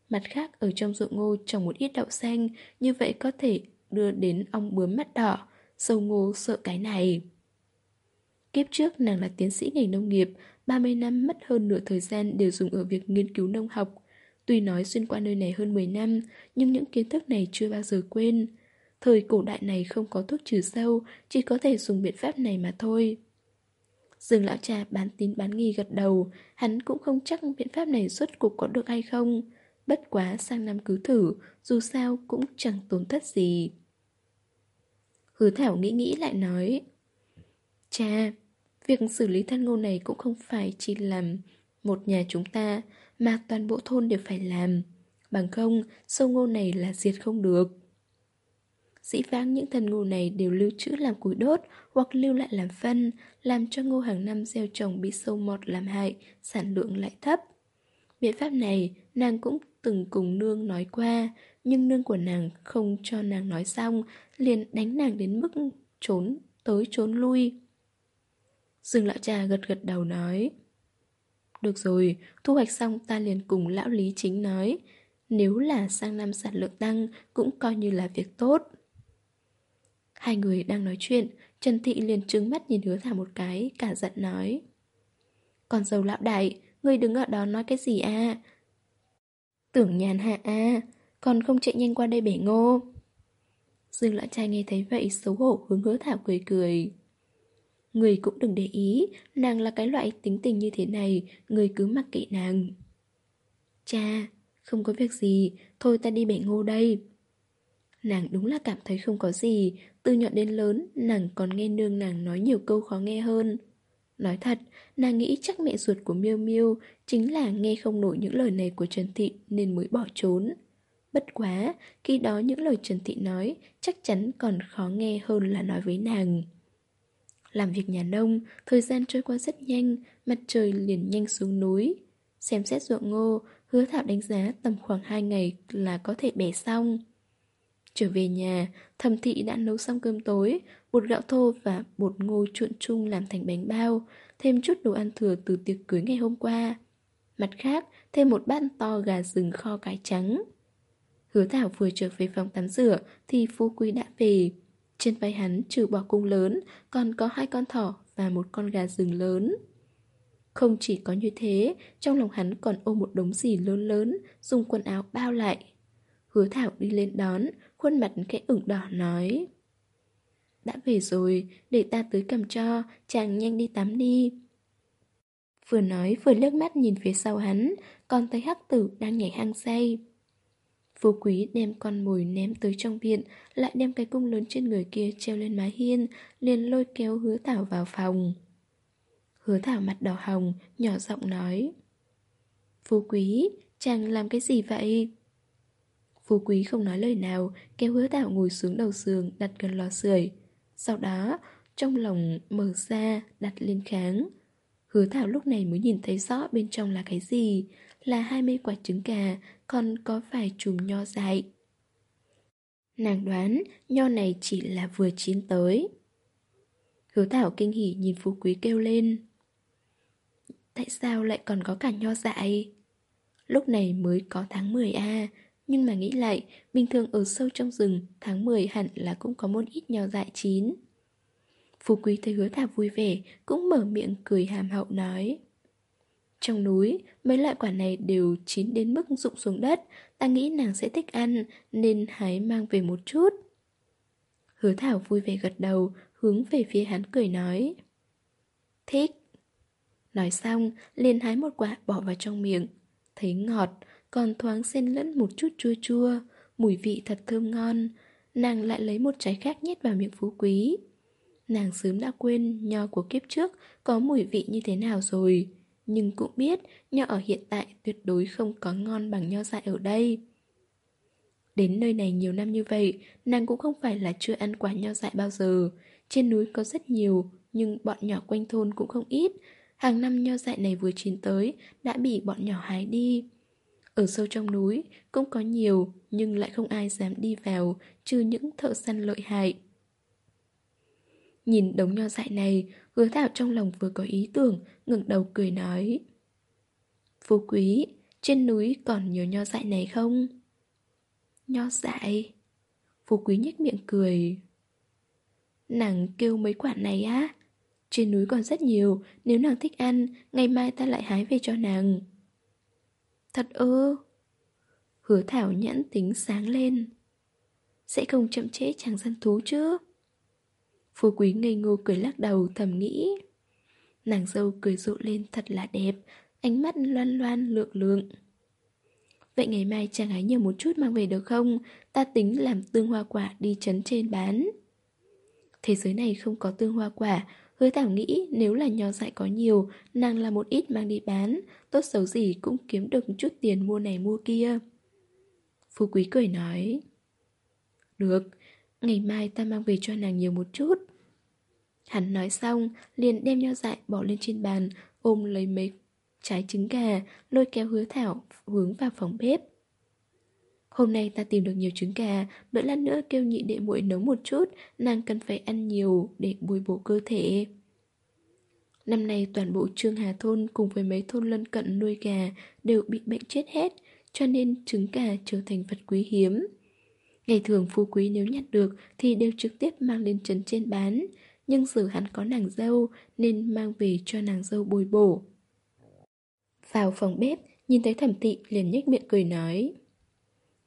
Mặt khác ở trong ruộng ngô trồng một ít đậu xanh, như vậy có thể đưa đến ong bướm mắt đỏ. Sâu ngô sợ cái này. Kiếp trước nàng là tiến sĩ ngành nông nghiệp, 30 năm mất hơn nửa thời gian đều dùng ở việc nghiên cứu nông học. Tuy nói xuyên qua nơi này hơn 10 năm, nhưng những kiến thức này chưa bao giờ quên. Thời cổ đại này không có thuốc trừ sâu, chỉ có thể dùng biện pháp này mà thôi. Dương lão cha bán tín bán nghi gật đầu Hắn cũng không chắc biện pháp này xuất cuộc có được hay không Bất quá sang năm cứ thử Dù sao cũng chẳng tốn thất gì Hứa Thảo nghĩ nghĩ lại nói Cha Việc xử lý thân ngô này cũng không phải chỉ làm Một nhà chúng ta Mà toàn bộ thôn đều phải làm Bằng không sâu ngô này là diệt không được Dĩ vãng những thần ngô này đều lưu trữ làm củi đốt hoặc lưu lại làm phân, làm cho ngô hàng năm gieo trồng bị sâu mọt làm hại, sản lượng lại thấp. Biện pháp này nàng cũng từng cùng nương nói qua, nhưng nương của nàng không cho nàng nói xong, liền đánh nàng đến mức trốn tới trốn lui. Dương lão cha gật gật đầu nói Được rồi, thu hoạch xong ta liền cùng lão lý chính nói Nếu là sang năm sản lượng tăng cũng coi như là việc tốt Hai người đang nói chuyện, Trần Thị liền trừng mắt nhìn hứa thả một cái, cả giận nói. Còn dầu lão đại, ngươi đứng ở đó nói cái gì à? Tưởng nhàn hạ à, còn không chạy nhanh qua đây bể ngô. Dương lão trai nghe thấy vậy xấu hổ hướng hứa thảo cười cười. Người cũng đừng để ý, nàng là cái loại tính tình như thế này, người cứ mặc kệ nàng. Cha, không có việc gì, thôi ta đi bẻ ngô đây. Nàng đúng là cảm thấy không có gì Từ nhỏ đến lớn Nàng còn nghe nương nàng nói nhiều câu khó nghe hơn Nói thật Nàng nghĩ chắc mẹ ruột của Miêu Miêu Chính là nghe không nổi những lời này của Trần Thị Nên mới bỏ trốn Bất quá Khi đó những lời Trần Thị nói Chắc chắn còn khó nghe hơn là nói với nàng làm việc nhà nông Thời gian trôi qua rất nhanh Mặt trời liền nhanh xuống núi Xem xét ruộng ngô Hứa Thảo đánh giá tầm khoảng 2 ngày là có thể bẻ xong Trở về nhà, thẩm thị đã nấu xong cơm tối, bột gạo thô và bột ngô trộn chung làm thành bánh bao, thêm chút đồ ăn thừa từ tiệc cưới ngày hôm qua. Mặt khác, thêm một bát to gà rừng kho cái trắng. Hứa Thảo vừa trở về phòng tắm rửa thì Phú Quý đã về. Trên vai hắn trừ bỏ cung lớn, còn có hai con thỏ và một con gà rừng lớn. Không chỉ có như thế, trong lòng hắn còn ôm một đống gì lớn lớn, dùng quần áo bao lại. Hứa Thảo đi lên đón, khuôn mặt khẽ ửng đỏ nói Đã về rồi, để ta tới cầm cho, chàng nhanh đi tắm đi Vừa nói vừa liếc mắt nhìn phía sau hắn, còn thấy hắc tử đang nhảy hang say Vô quý đem con mồi ném tới trong viện, lại đem cái cung lớn trên người kia treo lên mái hiên, liền lôi kéo hứa thảo vào phòng. Hứa thảo mặt đỏ hồng, nhỏ giọng nói Phú quý, chàng làm cái gì vậy? Phú quý không nói lời nào, kéo hứa thảo ngồi xuống đầu giường đặt gần lò sưởi. Sau đó, trong lòng mở ra, đặt lên kháng. Hứa thảo lúc này mới nhìn thấy rõ bên trong là cái gì, là 20 quả trứng gà, còn có vài chùm nho dại. Nàng đoán nho này chỉ là vừa chín tới. Hứa thảo kinh hỉ nhìn phú quý kêu lên. Tại sao lại còn có cả nho dại? Lúc này mới có tháng 10 a Nhưng mà nghĩ lại, bình thường ở sâu trong rừng, tháng 10 hẳn là cũng có một ít nho dại chín. Phú Quý thấy hứa thảo vui vẻ, cũng mở miệng cười hàm hậu nói. Trong núi, mấy loại quả này đều chín đến mức rụng xuống đất, ta nghĩ nàng sẽ thích ăn, nên hái mang về một chút. Hứa thảo vui vẻ gật đầu, hướng về phía hắn cười nói. Thích. Nói xong, liền hái một quả bỏ vào trong miệng. Thấy ngọt, còn thoáng xen lẫn một chút chua chua, mùi vị thật thơm ngon. Nàng lại lấy một trái khác nhét vào miệng phú quý. Nàng sớm đã quên nho của kiếp trước có mùi vị như thế nào rồi. Nhưng cũng biết nho ở hiện tại tuyệt đối không có ngon bằng nho dại ở đây. Đến nơi này nhiều năm như vậy, nàng cũng không phải là chưa ăn quả nho dại bao giờ. Trên núi có rất nhiều, nhưng bọn nhỏ quanh thôn cũng không ít. Hàng năm nho dại này vừa chín tới, đã bị bọn nhỏ hái đi. Ở sâu trong núi cũng có nhiều, nhưng lại không ai dám đi vào, trừ những thợ săn lợi hại. Nhìn đống nho dại này, hứa thảo trong lòng vừa có ý tưởng, ngẩng đầu cười nói. Phú quý, trên núi còn nhiều nho dại này không? Nho dại? Phú quý nhếch miệng cười. Nàng kêu mấy quả này á? Trên núi còn rất nhiều, nếu nàng thích ăn, ngày mai ta lại hái về cho nàng. Thật ư? Hứa thảo nhãn tính sáng lên. Sẽ không chậm trễ chàng dân thú chứ? Phú quý ngây ngô cười lắc đầu thầm nghĩ. Nàng dâu cười rộ lên thật là đẹp, ánh mắt loan loan lượng lượng. Vậy ngày mai chàng gái nhờ một chút mang về được không? Ta tính làm tương hoa quả đi chấn trên bán. Thế giới này không có tương hoa quả, hứa thảo nghĩ nếu là nho dại có nhiều, nàng làm một ít mang đi bán, tốt xấu gì cũng kiếm được chút tiền mua này mua kia. Phú quý cười nói. Được, ngày mai ta mang về cho nàng nhiều một chút. Hắn nói xong, liền đem nho dại bỏ lên trên bàn, ôm lấy mấy trái trứng gà, lôi kéo hứa thảo hướng vào phòng bếp. Hôm nay ta tìm được nhiều trứng gà, đợi lát nữa kêu nhị đệ muội nấu một chút, nàng cần phải ăn nhiều để bồi bổ cơ thể. Năm nay toàn bộ Trương Hà Thôn cùng với mấy thôn lân cận nuôi gà đều bị bệnh chết hết, cho nên trứng gà trở thành vật quý hiếm. Ngày thường phú quý nếu nhặt được thì đều trực tiếp mang lên trấn trên bán, nhưng giờ hắn có nàng dâu nên mang về cho nàng dâu bồi bổ. Vào phòng bếp, nhìn thấy thẩm tị liền nhếch miệng cười nói.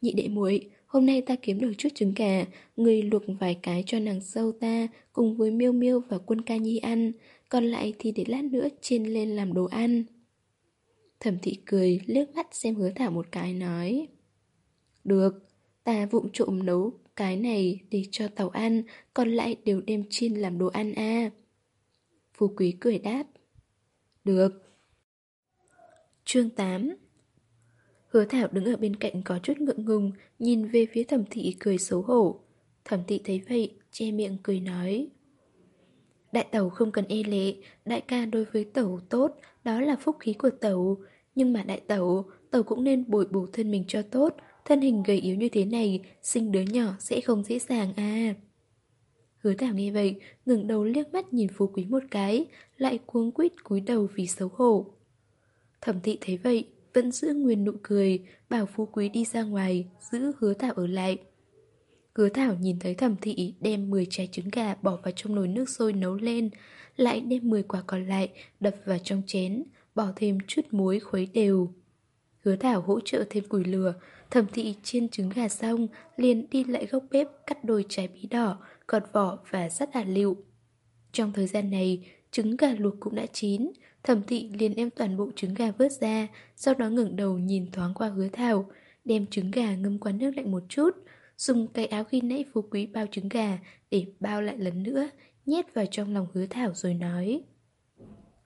Nhị đệ muội, hôm nay ta kiếm được chút trứng gà, người luộc vài cái cho nàng dâu ta cùng với miêu miêu và quân ca nhi ăn, còn lại thì để lát nữa chiên lên làm đồ ăn. Thẩm thị cười, liếc mắt xem hứa thảo một cái nói. Được, ta vụng trộm nấu cái này để cho tàu ăn, còn lại đều đem chiên làm đồ ăn a. À. Phú quý cười đáp. Được. Chương 8 Hứa Thảo đứng ở bên cạnh có chút ngượng ngùng, nhìn về phía thẩm thị cười xấu hổ. Thẩm thị thấy vậy, che miệng cười nói. Đại tẩu không cần e lệ, đại ca đối với tẩu tốt, đó là phúc khí của tẩu. Nhưng mà đại tẩu, tẩu cũng nên bồi bổ thân mình cho tốt, thân hình gầy yếu như thế này, sinh đứa nhỏ sẽ không dễ dàng à. Hứa Thảo nghe vậy, ngừng đầu liếc mắt nhìn phú quý một cái, lại cuống quýt cúi đầu vì xấu hổ. Thẩm thị thấy vậy, vẫn giữ nguyên nụ cười, bảo phú quý đi ra ngoài, giữ hứa thảo ở lại. Hứa thảo nhìn thấy thẩm thị đem 10 trái trứng gà bỏ vào trong nồi nước sôi nấu lên, lại đem 10 quả còn lại đập vào trong chén, bỏ thêm chút muối khuấy đều. Hứa thảo hỗ trợ thêm củi lửa, thẩm thị chiên trứng gà xong, liền đi lại góc bếp cắt đôi trái bí đỏ, gọt vỏ và sắt hạt lựu. Trong thời gian này, trứng gà luộc cũng đã chín, Thẩm thị liền đem toàn bộ trứng gà vớt ra, sau đó ngẩng đầu nhìn thoáng qua hứa thảo, đem trứng gà ngâm qua nước lạnh một chút, dùng cái áo khi nãy phú quý bao trứng gà để bao lại lần nữa, nhét vào trong lòng hứa thảo rồi nói.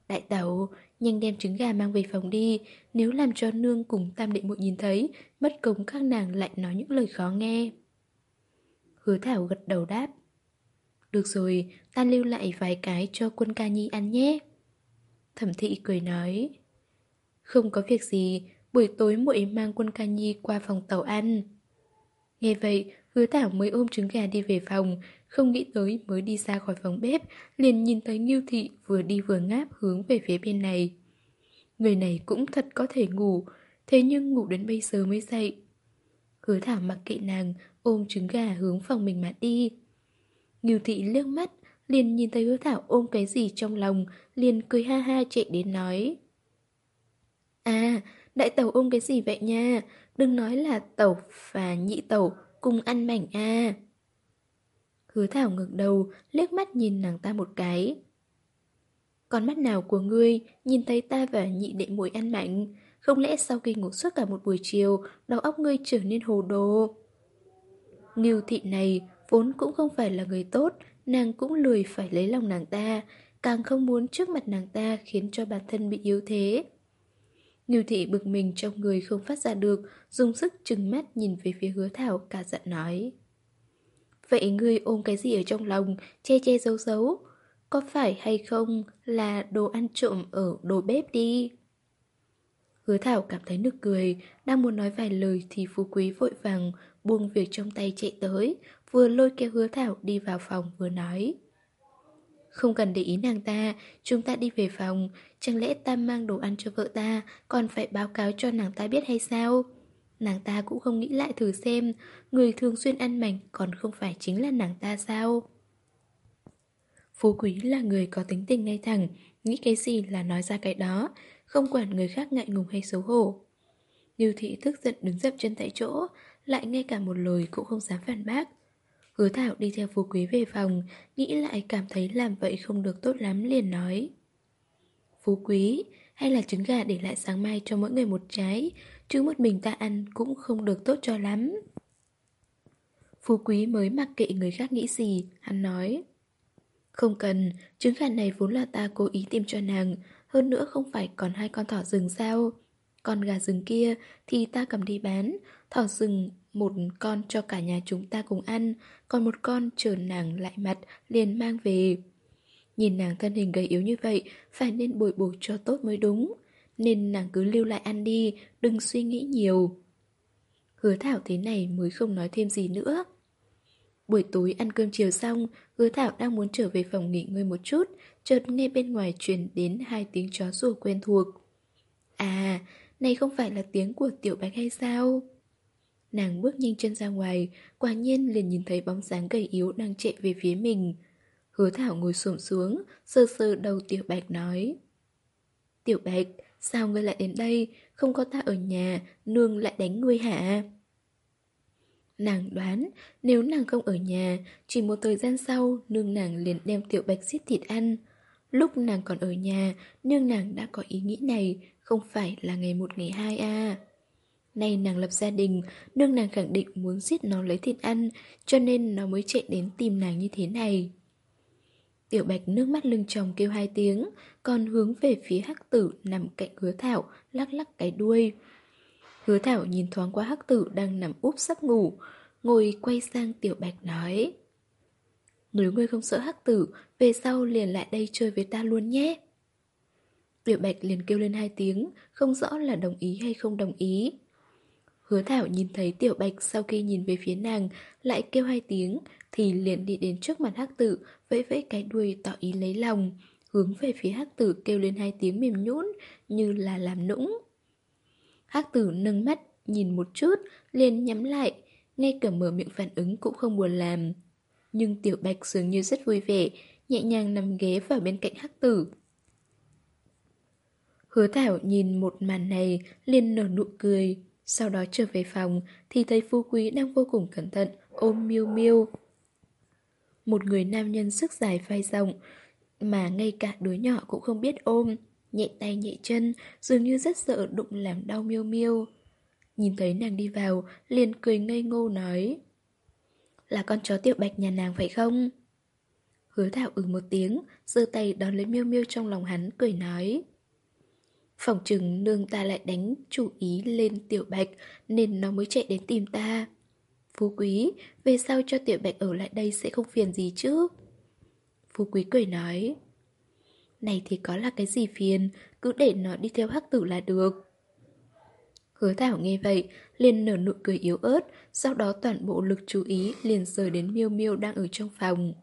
Đại tàu nhanh đem trứng gà mang về phòng đi, nếu làm cho nương cùng tam đệ muội nhìn thấy, mất công các nàng lại nói những lời khó nghe. Hứa thảo gật đầu đáp. Được rồi, ta lưu lại vài cái cho quân ca nhi ăn nhé. Thẩm thị cười nói Không có việc gì Buổi tối muội mang quân ca nhi qua phòng tàu ăn Nghe vậy Hứa Thảo mới ôm trứng gà đi về phòng Không nghĩ tới mới đi ra khỏi phòng bếp Liền nhìn thấy Nghiêu Thị vừa đi vừa ngáp hướng về phía bên này Người này cũng thật có thể ngủ, thế nhưng ngủ đến bây giờ mới dậy. Hứa Thảo mặc kệ nàng, ôm trứng gà hướng phòng mình mà đi. Ngưu thị liếc mắt, liền nhìn thấy hứa Thảo ôm cái gì trong lòng, liền cười ha ha chạy đến nói. À, đại tẩu ôm cái gì vậy nha? Đừng nói là tẩu và nhị tẩu cùng ăn mảnh à. Hứa Thảo ngược đầu, liếc mắt nhìn nàng ta một cái. Con mắt nào của ngươi nhìn thấy ta và nhị đệ muội ăn mảnh? Không lẽ sau khi ngủ suốt cả một buổi chiều, đầu óc ngươi trở nên hồ đồ? Ngưu thị này vốn cũng không phải là người tốt, nàng cũng lười phải lấy lòng nàng ta, càng không muốn trước mặt nàng ta khiến cho bản thân bị yếu thế. Ngưu thị bực mình trong người không phát ra được, dùng sức trừng mắt nhìn về phía hứa thảo cả giận nói. Vậy ngươi ôm cái gì ở trong lòng, che che giấu giấu? Có phải hay không là đồ ăn trộm ở đồ bếp đi? Hứa Thảo cảm thấy nực cười, đang muốn nói vài lời thì Phú Quý vội vàng buông việc trong tay chạy tới, vừa lôi kéo Hứa Thảo đi vào phòng vừa nói. Không cần để ý nàng ta, chúng ta đi về phòng, chẳng lẽ ta mang đồ ăn cho vợ ta, còn phải báo cáo cho nàng ta biết hay sao? Nàng ta cũng không nghĩ lại thử xem, người thường xuyên ăn mảnh còn không phải chính là nàng ta sao? Phú Quý là người có tính tình ngay thẳng, nghĩ cái gì là nói ra cái đó, không quản người khác ngại ngùng hay xấu hổ. Lưu Thị tức giận đứng dậm chân tại chỗ, lại ngay cả một lời cũng không dám phản bác. Hứa Thảo đi theo Phú Quý về phòng, nghĩ lại cảm thấy làm vậy không được tốt lắm liền nói. Phú Quý, hay là trứng gà để lại sáng mai cho mỗi người một trái, chứ một mình ta ăn cũng không được tốt cho lắm. Phú Quý mới mặc kệ người khác nghĩ gì, hắn nói. Không cần, trứng gà này vốn là ta cố ý tìm cho nàng, hơn nữa không phải còn hai con thỏ rừng sao. Con gà rừng kia thì ta cầm đi bán, thỏ rừng một con cho cả nhà chúng ta cùng ăn, còn một con chờ nàng lại mặt liền mang về. Nhìn nàng thân hình gầy yếu như vậy, phải nên bồi bổ cho tốt mới đúng. Nên nàng cứ lưu lại ăn đi, đừng suy nghĩ nhiều. Hứa thảo thế này mới không nói thêm gì nữa. Buổi tối ăn cơm chiều xong, hứa thảo đang muốn trở về phòng nghỉ ngơi một chút, chợt nghe bên ngoài truyền đến hai tiếng chó rùa quen thuộc. À, này không phải là tiếng của tiểu bạch hay sao? Nàng bước nhanh chân ra ngoài, quả nhiên liền nhìn thấy bóng dáng gầy yếu đang chạy về phía mình. Hứa thảo ngồi xổm xuống, sơ sơ đầu tiểu bạch nói. Tiểu bạch, sao ngươi lại đến đây? Không có ta ở nhà, nương lại đánh ngươi hả? Nàng đoán, nếu nàng không ở nhà, chỉ một thời gian sau, nương nàng liền đem tiểu bạch giết thịt ăn. Lúc nàng còn ở nhà, nương nàng đã có ý nghĩ này, không phải là ngày một ngày hai à. Nay nàng lập gia đình, nương nàng khẳng định muốn giết nó lấy thịt ăn, cho nên nó mới chạy đến tìm nàng như thế này. Tiểu bạch nước mắt lưng chồng kêu hai tiếng, còn hướng về phía hắc tử nằm cạnh hứa thảo, lắc lắc cái đuôi. Hứa thảo nhìn thoáng qua hắc tử đang nằm úp sắp ngủ, ngồi quay sang tiểu bạch nói. Nếu ngươi không sợ hắc tử, về sau liền lại đây chơi với ta luôn nhé. Tiểu bạch liền kêu lên hai tiếng, không rõ là đồng ý hay không đồng ý. Hứa Thảo nhìn thấy Tiểu Bạch sau khi nhìn về phía nàng, lại kêu hai tiếng, thì liền đi đến trước mặt hắc tử, vẫy vẫy cái đuôi tỏ ý lấy lòng hướng về phía hắc tử kêu lên hai tiếng mềm nhũn, như là làm nũng. Hắc tử nâng mắt, nhìn một chút, liền nhắm lại, ngay cả mở miệng phản ứng cũng không buồn làm. Nhưng Tiểu Bạch dường như rất vui vẻ, nhẹ nhàng nằm ghé vào bên cạnh hắc tử. Hứa Thảo nhìn một màn này, liền nở nụ cười sau đó trở về phòng thì thấy Phú Quý đang vô cùng cẩn thận ôm miêu miêu. Một người nam nhân sức dài vai rộng mà ngay cả đứa nhỏ cũng không biết ôm, nhẹ tay nhẹ chân, dường như rất sợ đụng làm đau miêu miêu. Nhìn thấy nàng đi vào, liền cười ngây ngô nói Là con chó tiểu bạch nhà nàng phải không? Hứa thảo ừ một tiếng, giơ tay đón lấy miêu miêu trong lòng hắn, cười nói Phòng chừng nương ta lại đánh chủ ý lên tiểu bạch Nên nó mới chạy đến tìm ta. Phú quý, về sau cho tiểu bạch ở lại đây sẽ không phiền gì chứ? Phú quý cười nói Này thì có là cái gì phiền Cứ để nó đi theo hắc tử là được. Hứa thảo nghe vậy liền nở nụ cười yếu ớt Sau đó toàn bộ lực chú ý liền rời đến miêu miêu đang ở trong phòng.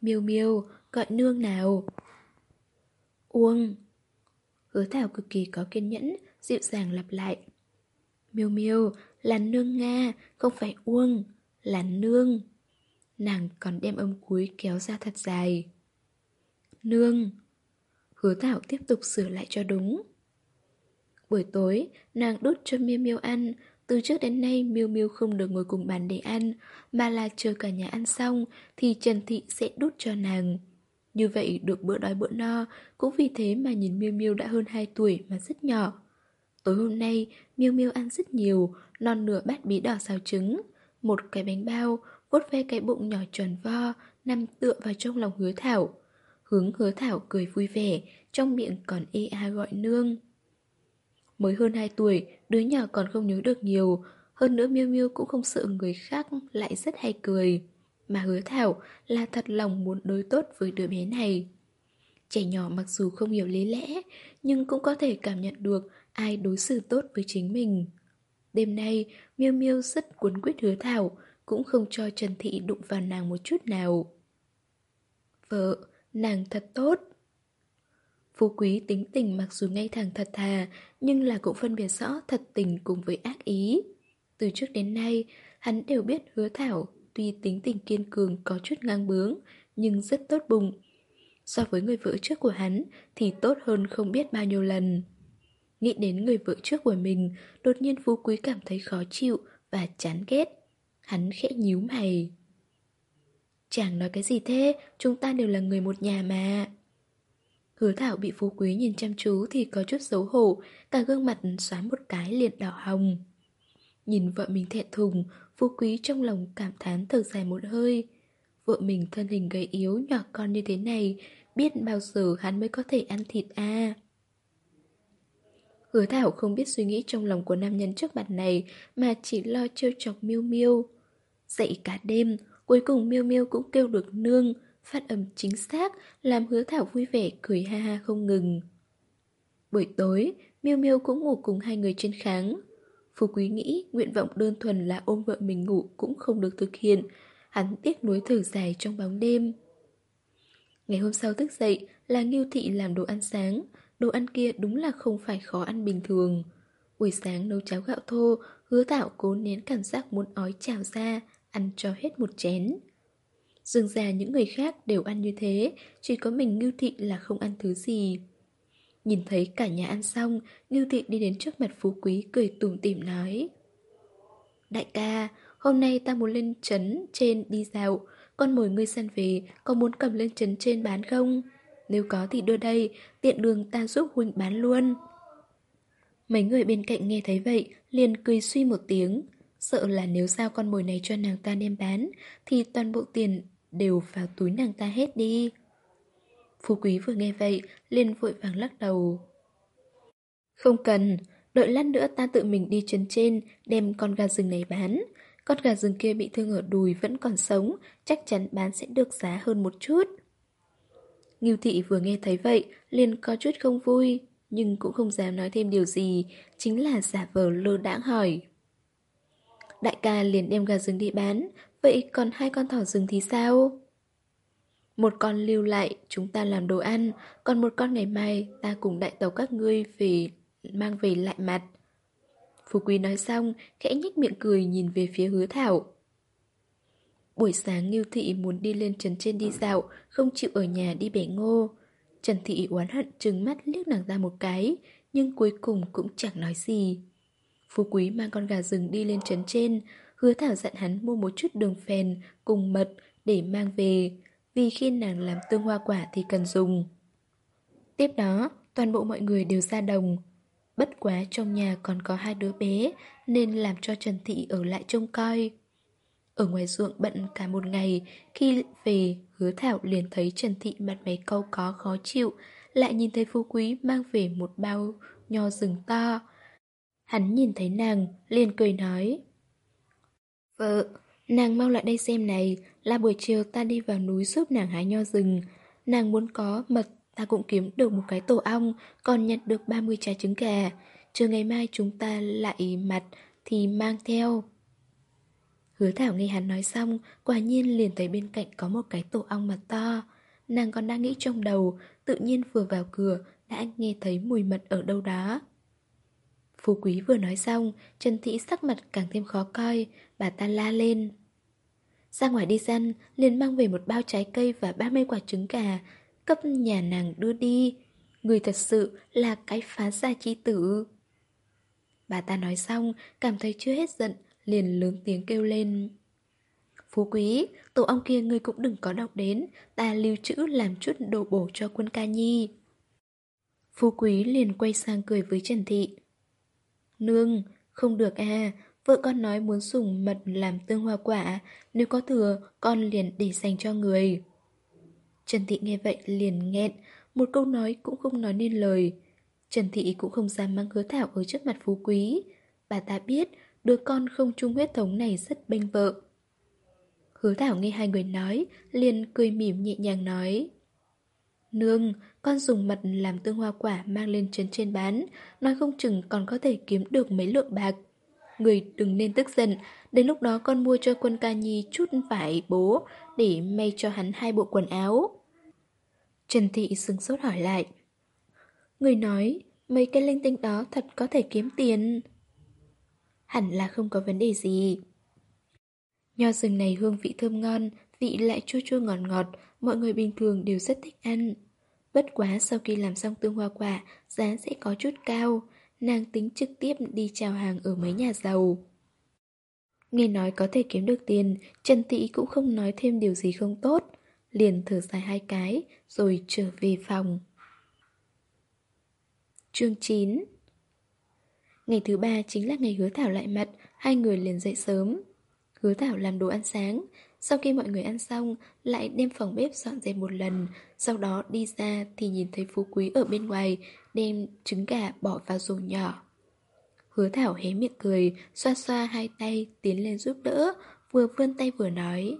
Miêu miêu, gọi nương nào? Uông. Hứa Thảo cực kỳ có kiên nhẫn, dịu dàng lặp lại. Miêu miêu, là nương Nga, không phải Uông, là nương. Nàng còn đem âm cuối kéo ra thật dài. Nương. Hứa Thảo tiếp tục sửa lại cho đúng. Buổi tối, nàng đút cho Miêu Miêu ăn. Từ trước đến nay Miêu Miêu không được ngồi cùng bàn để ăn, mà là chờ cả nhà ăn xong thì Trần Thị sẽ đút cho nàng. Như vậy được bữa đói bữa no, cũng vì thế mà nhìn Miêu Miêu đã hơn 2 tuổi mà rất nhỏ. Tối hôm nay, Miêu Miêu ăn rất nhiều, non nửa bát bí đỏ xào trứng, một cái bánh bao, vuốt ve cái bụng nhỏ tròn vo, nằm tựa vào trong lòng hứa thảo. Hướng hứa thảo cười vui vẻ, trong miệng còn ê a gọi nương. Mới hơn 2 tuổi, đứa nhỏ còn không nhớ được nhiều, hơn nữa Miêu Miêu cũng không sợ người khác lại rất hay cười. Mà hứa thảo là thật lòng muốn đối tốt với đứa bé này. Trẻ nhỏ mặc dù không hiểu lý lẽ, nhưng cũng có thể cảm nhận được ai đối xử tốt với chính mình. Đêm nay, Miêu Miêu rất cuốn quyết hứa thảo, cũng không cho Trần Thị đụng vào nàng một chút nào. Vợ, nàng thật tốt. Phú quý tính tình mặc dù ngay thẳng thật thà, nhưng là cũng phân biệt rõ thật tình cùng với ác ý. Từ trước đến nay, hắn đều biết hứa thảo, tuy tính tình kiên cường có chút ngang bướng, nhưng rất tốt bụng. So với người vợ trước của hắn thì tốt hơn không biết bao nhiêu lần. Nghĩ đến người vợ trước của mình, đột nhiên Phú Quý cảm thấy khó chịu và chán ghét. Hắn khẽ nhíu mày. Chàng nói cái gì thế, chúng ta đều là người một nhà mà. Hứa Thảo bị Phú Quý nhìn chăm chú thì có chút xấu hổ, cả gương mặt xóa một cái liền đỏ hồng. Nhìn vợ mình thẹn thùng, Phú Quý trong lòng cảm thán thở dài một hơi. Vợ mình thân hình gầy yếu nhỏ con như thế này, biết bao giờ hắn mới có thể ăn thịt à. Hứa Thảo không biết suy nghĩ trong lòng của nam nhân trước mặt này mà chỉ lo trêu chọc miêu miêu. Dậy cả đêm, cuối cùng miêu miêu cũng kêu được nương, phát âm chính xác, làm hứa Thảo vui vẻ cười ha ha không ngừng. Buổi tối, miêu miêu cũng ngủ cùng hai người trên kháng. Phú Quý nghĩ nguyện vọng đơn thuần là ôm vợ mình ngủ cũng không được thực hiện, hắn tiếc nuối thở dài trong bóng đêm. Ngày hôm sau thức dậy là Nghiêu Thị làm đồ ăn sáng, Đồ ăn kia đúng là không phải khó ăn bình thường. Buổi sáng nấu cháo gạo thô Hứa tạo cố nén cảm giác muốn ói trào ra Ăn cho hết một chén. Dường ra những người khác đều ăn như thế Chỉ có mình Ngưu Thị là không ăn thứ gì. Nhìn thấy cả nhà ăn xong Ngưu Thị đi đến trước mặt Phú Quý Cười tủm tỉm nói Đại ca Hôm nay ta muốn lên trấn trên đi dạo Con mồi ngươi săn về Có muốn cầm lên trấn trên bán không? Nếu có thì đưa đây, tiện đường ta giúp huynh bán luôn. Mấy người bên cạnh nghe thấy vậy, liền cười suy một tiếng. Sợ là nếu giao con mồi này cho nàng ta đem bán, thì toàn bộ tiền đều vào túi nàng ta hết đi. Phú quý vừa nghe vậy, liền vội vàng lắc đầu. Không cần, đợi lát nữa ta tự mình đi chân trên, đem con gà rừng này bán. Con gà rừng kia bị thương ở đùi vẫn còn sống, chắc chắn bán sẽ được giá hơn một chút. Ngưu thị vừa nghe thấy vậy, liền có chút không vui, nhưng cũng không dám nói thêm điều gì, chính là giả vờ lơ đãng hỏi. Đại ca liền đem gà rừng đi bán, vậy còn hai con thỏ rừng thì sao? Một con lưu lại, chúng ta làm đồ ăn, còn một con ngày mai ta cùng đại tàu các ngươi về mang về lại mặt. Phú Quý nói xong, khẽ nhếch miệng cười nhìn về phía hứa thảo. Buổi sáng Ngưu Thị muốn đi lên trấn trên đi dạo, không chịu ở nhà đi bẻ ngô. Trần Thị oán hận trừng mắt liếc nàng ra một cái, nhưng cuối cùng cũng chẳng nói gì. Phú Quý mang con gà rừng đi lên trấn trên, hứa thảo dặn hắn mua một chút đường phèn cùng mật để mang về, vì khi nàng làm tương hoa quả thì cần dùng. Tiếp đó, toàn bộ mọi người đều ra đồng. Bất quá trong nhà còn có hai đứa bé, nên làm cho Trần Thị ở lại trông coi. Ở ngoài ruộng bận cả một ngày, khi về, hứa thảo liền thấy Trần Thị mặt mày câu có khó chịu, lại nhìn thấy phú quý mang về một bao nho rừng to. Hắn nhìn thấy nàng, liền cười nói. Vợ, nàng mau lại đây xem này, là buổi chiều ta đi vào núi giúp nàng hái nho rừng. Nàng muốn có mật, ta cũng kiếm được một cái tổ ong, còn nhận được 30 trái trứng gà. Chờ ngày mai chúng ta lại mặt thì mang theo. Hứa Thảo nghe hắn nói xong, quả nhiên liền thấy bên cạnh có một cái tổ ong mật to. Nàng còn đang nghĩ trong đầu, tự nhiên vừa vào cửa, đã nghe thấy mùi mật ở đâu đó. Phú quý vừa nói xong, Trần Thị sắc mặt càng thêm khó coi, bà ta la lên. Ra ngoài đi săn, liền mang về một bao trái cây và 30 quả trứng gà, cấp nhà nàng đưa đi. Người thật sự là cái phá gia chi tử. Bà ta nói xong, cảm thấy chưa hết giận, liền lớn tiếng kêu lên. Phú quý, tổ ong kia ngươi cũng đừng có đọc đến, ta lưu trữ làm chút đồ bổ cho quân ca nhi. Phú quý liền quay sang cười với Trần Thị. Nương, không được à, vợ con nói muốn dùng mật làm tương hoa quả, nếu có thừa, con liền để dành cho người. Trần Thị nghe vậy liền nghẹn, một câu nói cũng không nói nên lời. Trần Thị cũng không dám mang hứa thảo ở trước mặt phú quý. Bà ta biết đứa con không chung huyết thống này rất bênh vợ. Hứa thảo nghe hai người nói, liền cười mỉm nhẹ nhàng nói. Nương, con dùng mật làm tương hoa quả mang lên trấn trên bán, nói không chừng còn có thể kiếm được mấy lượng bạc. Người đừng nên tức giận, đến lúc đó con mua cho quân ca nhi chút vải bố để may cho hắn hai bộ quần áo. Trần Thị sừng sốt hỏi lại. Người nói, mấy cái linh tinh đó thật có thể kiếm tiền. Hẳn là không có vấn đề gì. Nho rừng này hương vị thơm ngon, vị lại chua chua ngọt ngọt, mọi người bình thường đều rất thích ăn. Bất quá sau khi làm xong tương hoa quả, giá sẽ có chút cao, nàng tính trực tiếp đi chào hàng ở mấy nhà giàu. Nghe nói có thể kiếm được tiền, Trần Tị cũng không nói thêm điều gì không tốt, liền thở dài hai cái, rồi trở về phòng. Chương 9 Ngày thứ ba chính là ngày hứa thảo lại mặt, hai người liền dậy sớm. Hứa thảo làm đồ ăn sáng, sau khi mọi người ăn xong, lại đem phòng bếp dọn dẹp một lần, sau đó đi ra thì nhìn thấy Phú Quý ở bên ngoài, đem trứng gà bỏ vào rổ nhỏ. Hứa Thảo hé miệng cười, xoa xoa hai tay, tiến lên giúp đỡ, vừa vươn tay vừa nói.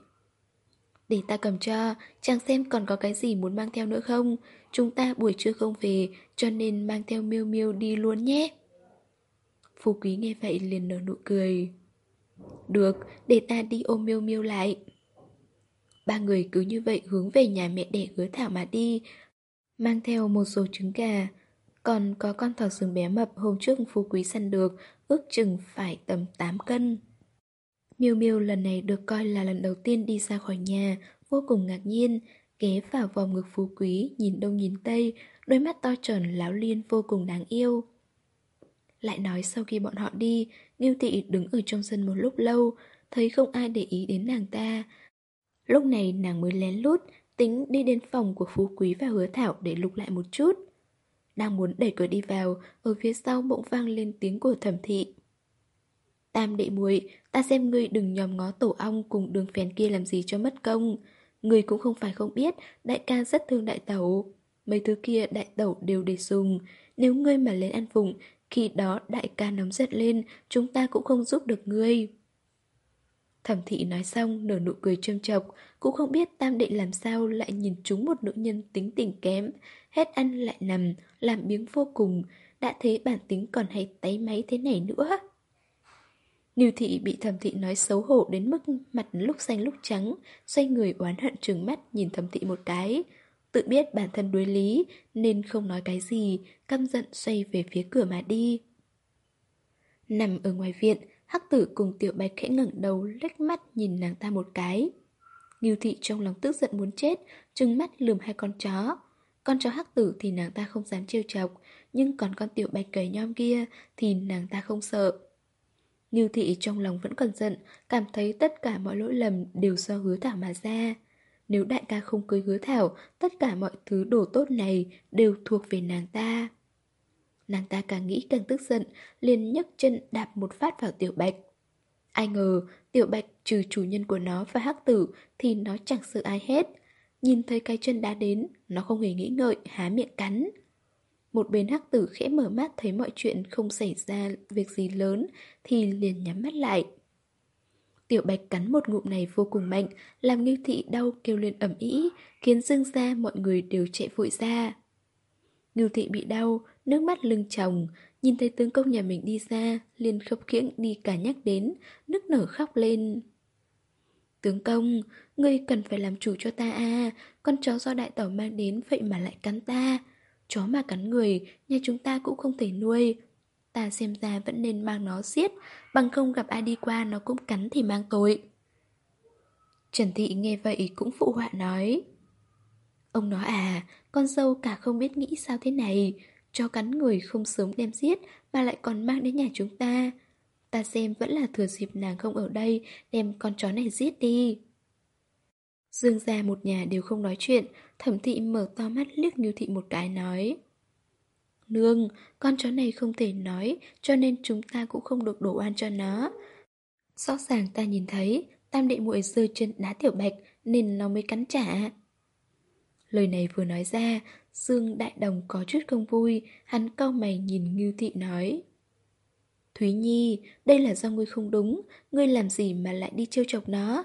Để ta cầm cho, chàng xem còn có cái gì muốn mang theo nữa không? Chúng ta buổi trưa không về, cho nên mang theo miêu miêu đi luôn nhé. Phú Quý nghe vậy liền nở nụ cười. Được, để ta đi ôm miêu miêu lại. Ba người cứ như vậy hướng về nhà mẹ đẻ hứa thảo mà đi, mang theo một số trứng gà. Còn có con thỏ rừng bé mập hôm trước phú quý săn được, ước chừng phải tầm 8 cân. Miêu Miêu lần này được coi là lần đầu tiên đi ra khỏi nhà, vô cùng ngạc nhiên, ghé vào vòng ngực phú quý, nhìn đông nhìn tây, đôi mắt to tròn láo liên vô cùng đáng yêu. Lại nói sau khi bọn họ đi, Nghiêu Tị đứng ở trong sân một lúc lâu, thấy không ai để ý đến nàng ta, Lúc này nàng mới lén lút, tính đi đến phòng của Phú Quý và Hứa Thảo để lục lại một chút. Đang muốn đẩy cửa đi vào, ở phía sau bỗng vang lên tiếng của thẩm thị. Tam đệ muội, ta xem ngươi đừng nhòm ngó tổ ong cùng đường phèn kia làm gì cho mất công. Ngươi cũng không phải không biết, đại ca rất thương đại tẩu. Mấy thứ kia đại tẩu đều để dùng. Nếu ngươi mà lên ăn vùng, khi đó đại ca nóng giận lên, chúng ta cũng không giúp được ngươi. Thẩm thị nói xong nở nụ cười châm chọc Cũng không biết tam định làm sao lại nhìn chúng một nữ nhân tính tình kém Hết ăn lại nằm, làm biếng vô cùng. Đã thế bản tính còn hay tay máy thế này nữa. Nghiêu thị bị thẩm thị nói xấu hổ đến mức mặt lúc xanh lúc trắng Xoay người oán hận trừng mắt nhìn thẩm thị một cái. Tự biết bản thân đối lý nên không nói cái gì Căm giận xoay về phía cửa mà đi Nằm ở ngoài viện Hắc tử cùng tiểu bạch khẽ ngẩng đầu lách mắt nhìn nàng ta một cái. Ngưu thị trong lòng tức giận muốn chết, trừng mắt lườm hai con chó. Con chó hắc tử thì nàng ta không dám trêu chọc, nhưng còn con tiểu bạch cầy nhom kia thì nàng ta không sợ. Ngưu thị trong lòng vẫn còn giận, cảm thấy tất cả mọi lỗi lầm đều do hứa thảo mà ra. Nếu đại ca không cưới hứa thảo, tất cả mọi thứ đồ tốt này đều thuộc về nàng ta. Nàng ta càng nghĩ càng tức giận, liền nhấc chân đạp một phát vào tiểu bạch. Ai ngờ, tiểu bạch trừ chủ nhân của nó và hắc tử thì nó chẳng sợ ai hết. Nhìn thấy cái chân đá đến, nó không hề nghĩ ngợi, há miệng cắn. Một bên hắc tử khẽ mở mắt thấy mọi chuyện không xảy ra việc gì lớn thì liền nhắm mắt lại. Tiểu bạch cắn một ngụm này vô cùng mạnh, làm Ngưu thị đau kêu lên ẩm ý, khiến dương ra mọi người đều chạy vội ra. Ngưu thị bị đau, nước mắt lưng tròng, nhìn thấy tướng công nhà mình đi ra, liền khập khiễng đi cả nhắc đến, nước nở khóc lên. Tướng công, ngươi cần phải làm chủ cho ta à, con chó do đại tẩu mang đến vậy mà lại cắn ta. Chó mà cắn người, nhà chúng ta cũng không thể nuôi. Ta xem ra vẫn nên mang nó giết, bằng không gặp ai đi qua nó cũng cắn thì mang tội. Trần Thị nghe vậy cũng phụ họa nói. Ông nói à, con dâu cả không biết nghĩ sao thế này, cho cắn người không sớm đem giết mà lại còn mang đến nhà chúng ta. Ta xem vẫn là thừa dịp nàng không ở đây, đem con chó này giết đi. Dương gia một nhà đều không nói chuyện, thẩm thị mở to mắt liếc Nghiêu thị một cái nói. Nương, con chó này không thể nói, cho nên chúng ta cũng không được đổ oan cho nó. Rõ ràng ta nhìn thấy, tam đệ muội rơi chân đá tiểu bạch nên nó mới cắn trả. Lời này vừa nói ra, Dương Đại Đồng có chút không vui, hắn cau mày nhìn Ngưu Thị nói. Thúy Nhi, đây là do ngươi không đúng, ngươi làm gì mà lại đi trêu chọc nó?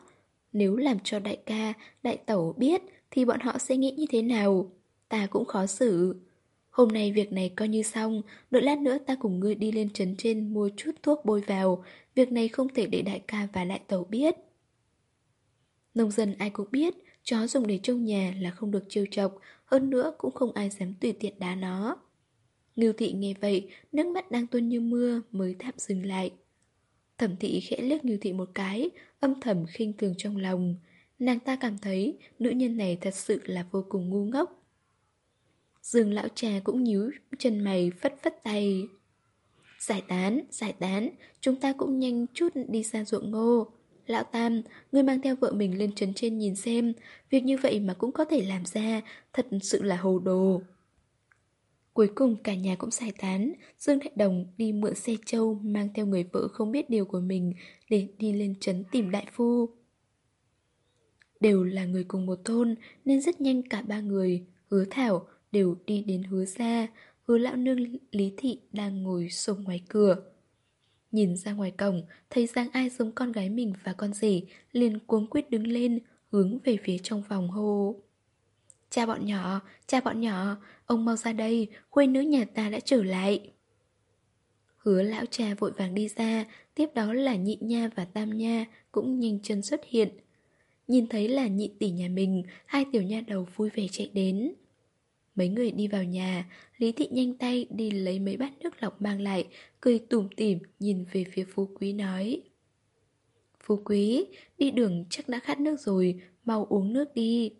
Nếu làm cho đại ca, đại tẩu biết thì bọn họ sẽ nghĩ như thế nào? Ta cũng khó xử. Hôm nay việc này coi như xong, đợi lát nữa ta cùng ngươi đi lên trấn trên mua chút thuốc bôi vào. Việc này không thể để đại ca và đại tàu biết. Nông dân ai cũng biết, chó dùng để trông nhà là không được trêu chọc, hơn nữa cũng không ai dám tùy tiện đá nó. Ngưu thị nghe vậy, nước mắt đang tuôn như mưa mới tạm dừng lại. Thẩm thị khẽ liếc Ngưu thị một cái, âm thầm khinh thường trong lòng. Nàng ta cảm thấy nữ nhân này thật sự là vô cùng ngu ngốc. Dương lão trà cũng nhíu chân mày phất phất tay. Giải tán, giải tán, chúng ta cũng nhanh chút đi ra ruộng ngô. Lão Tam, ngươi mang theo vợ mình lên trấn trên nhìn xem, việc như vậy mà cũng có thể làm ra, thật sự là hồ đồ. Cuối cùng cả nhà cũng giải tán, Dương Đại Đồng đi mượn xe châu mang theo người vợ không biết điều của mình để đi lên trấn tìm đại phu. Đều là người cùng một thôn nên rất nhanh cả ba người, hứa thảo, đều đi đến hứa ra, hứa lão nương Lý Thị đang ngồi sông ngoài cửa. Nhìn ra ngoài cổng, thấy Giang ai giống con gái mình và con rể, liền cuống quyết đứng lên, hướng về phía trong phòng hô. Cha bọn nhỏ, cha bọn nhỏ, ông mau ra đây, khuê nữ nhà ta đã trở lại. Hứa lão cha vội vàng đi ra, tiếp đó là nhị nha và tam nha cũng nhanh chân xuất hiện. Nhìn thấy là nhị tỷ nhà mình, hai tiểu nha đầu vui vẻ chạy đến. Mấy người đi vào nhà, Lý Thị nhanh tay đi lấy mấy bát nước lọc mang lại, cười tủm tỉm nhìn về phía Phú Quý nói. Phú Quý, đi đường chắc đã khát nước rồi, mau uống nước đi.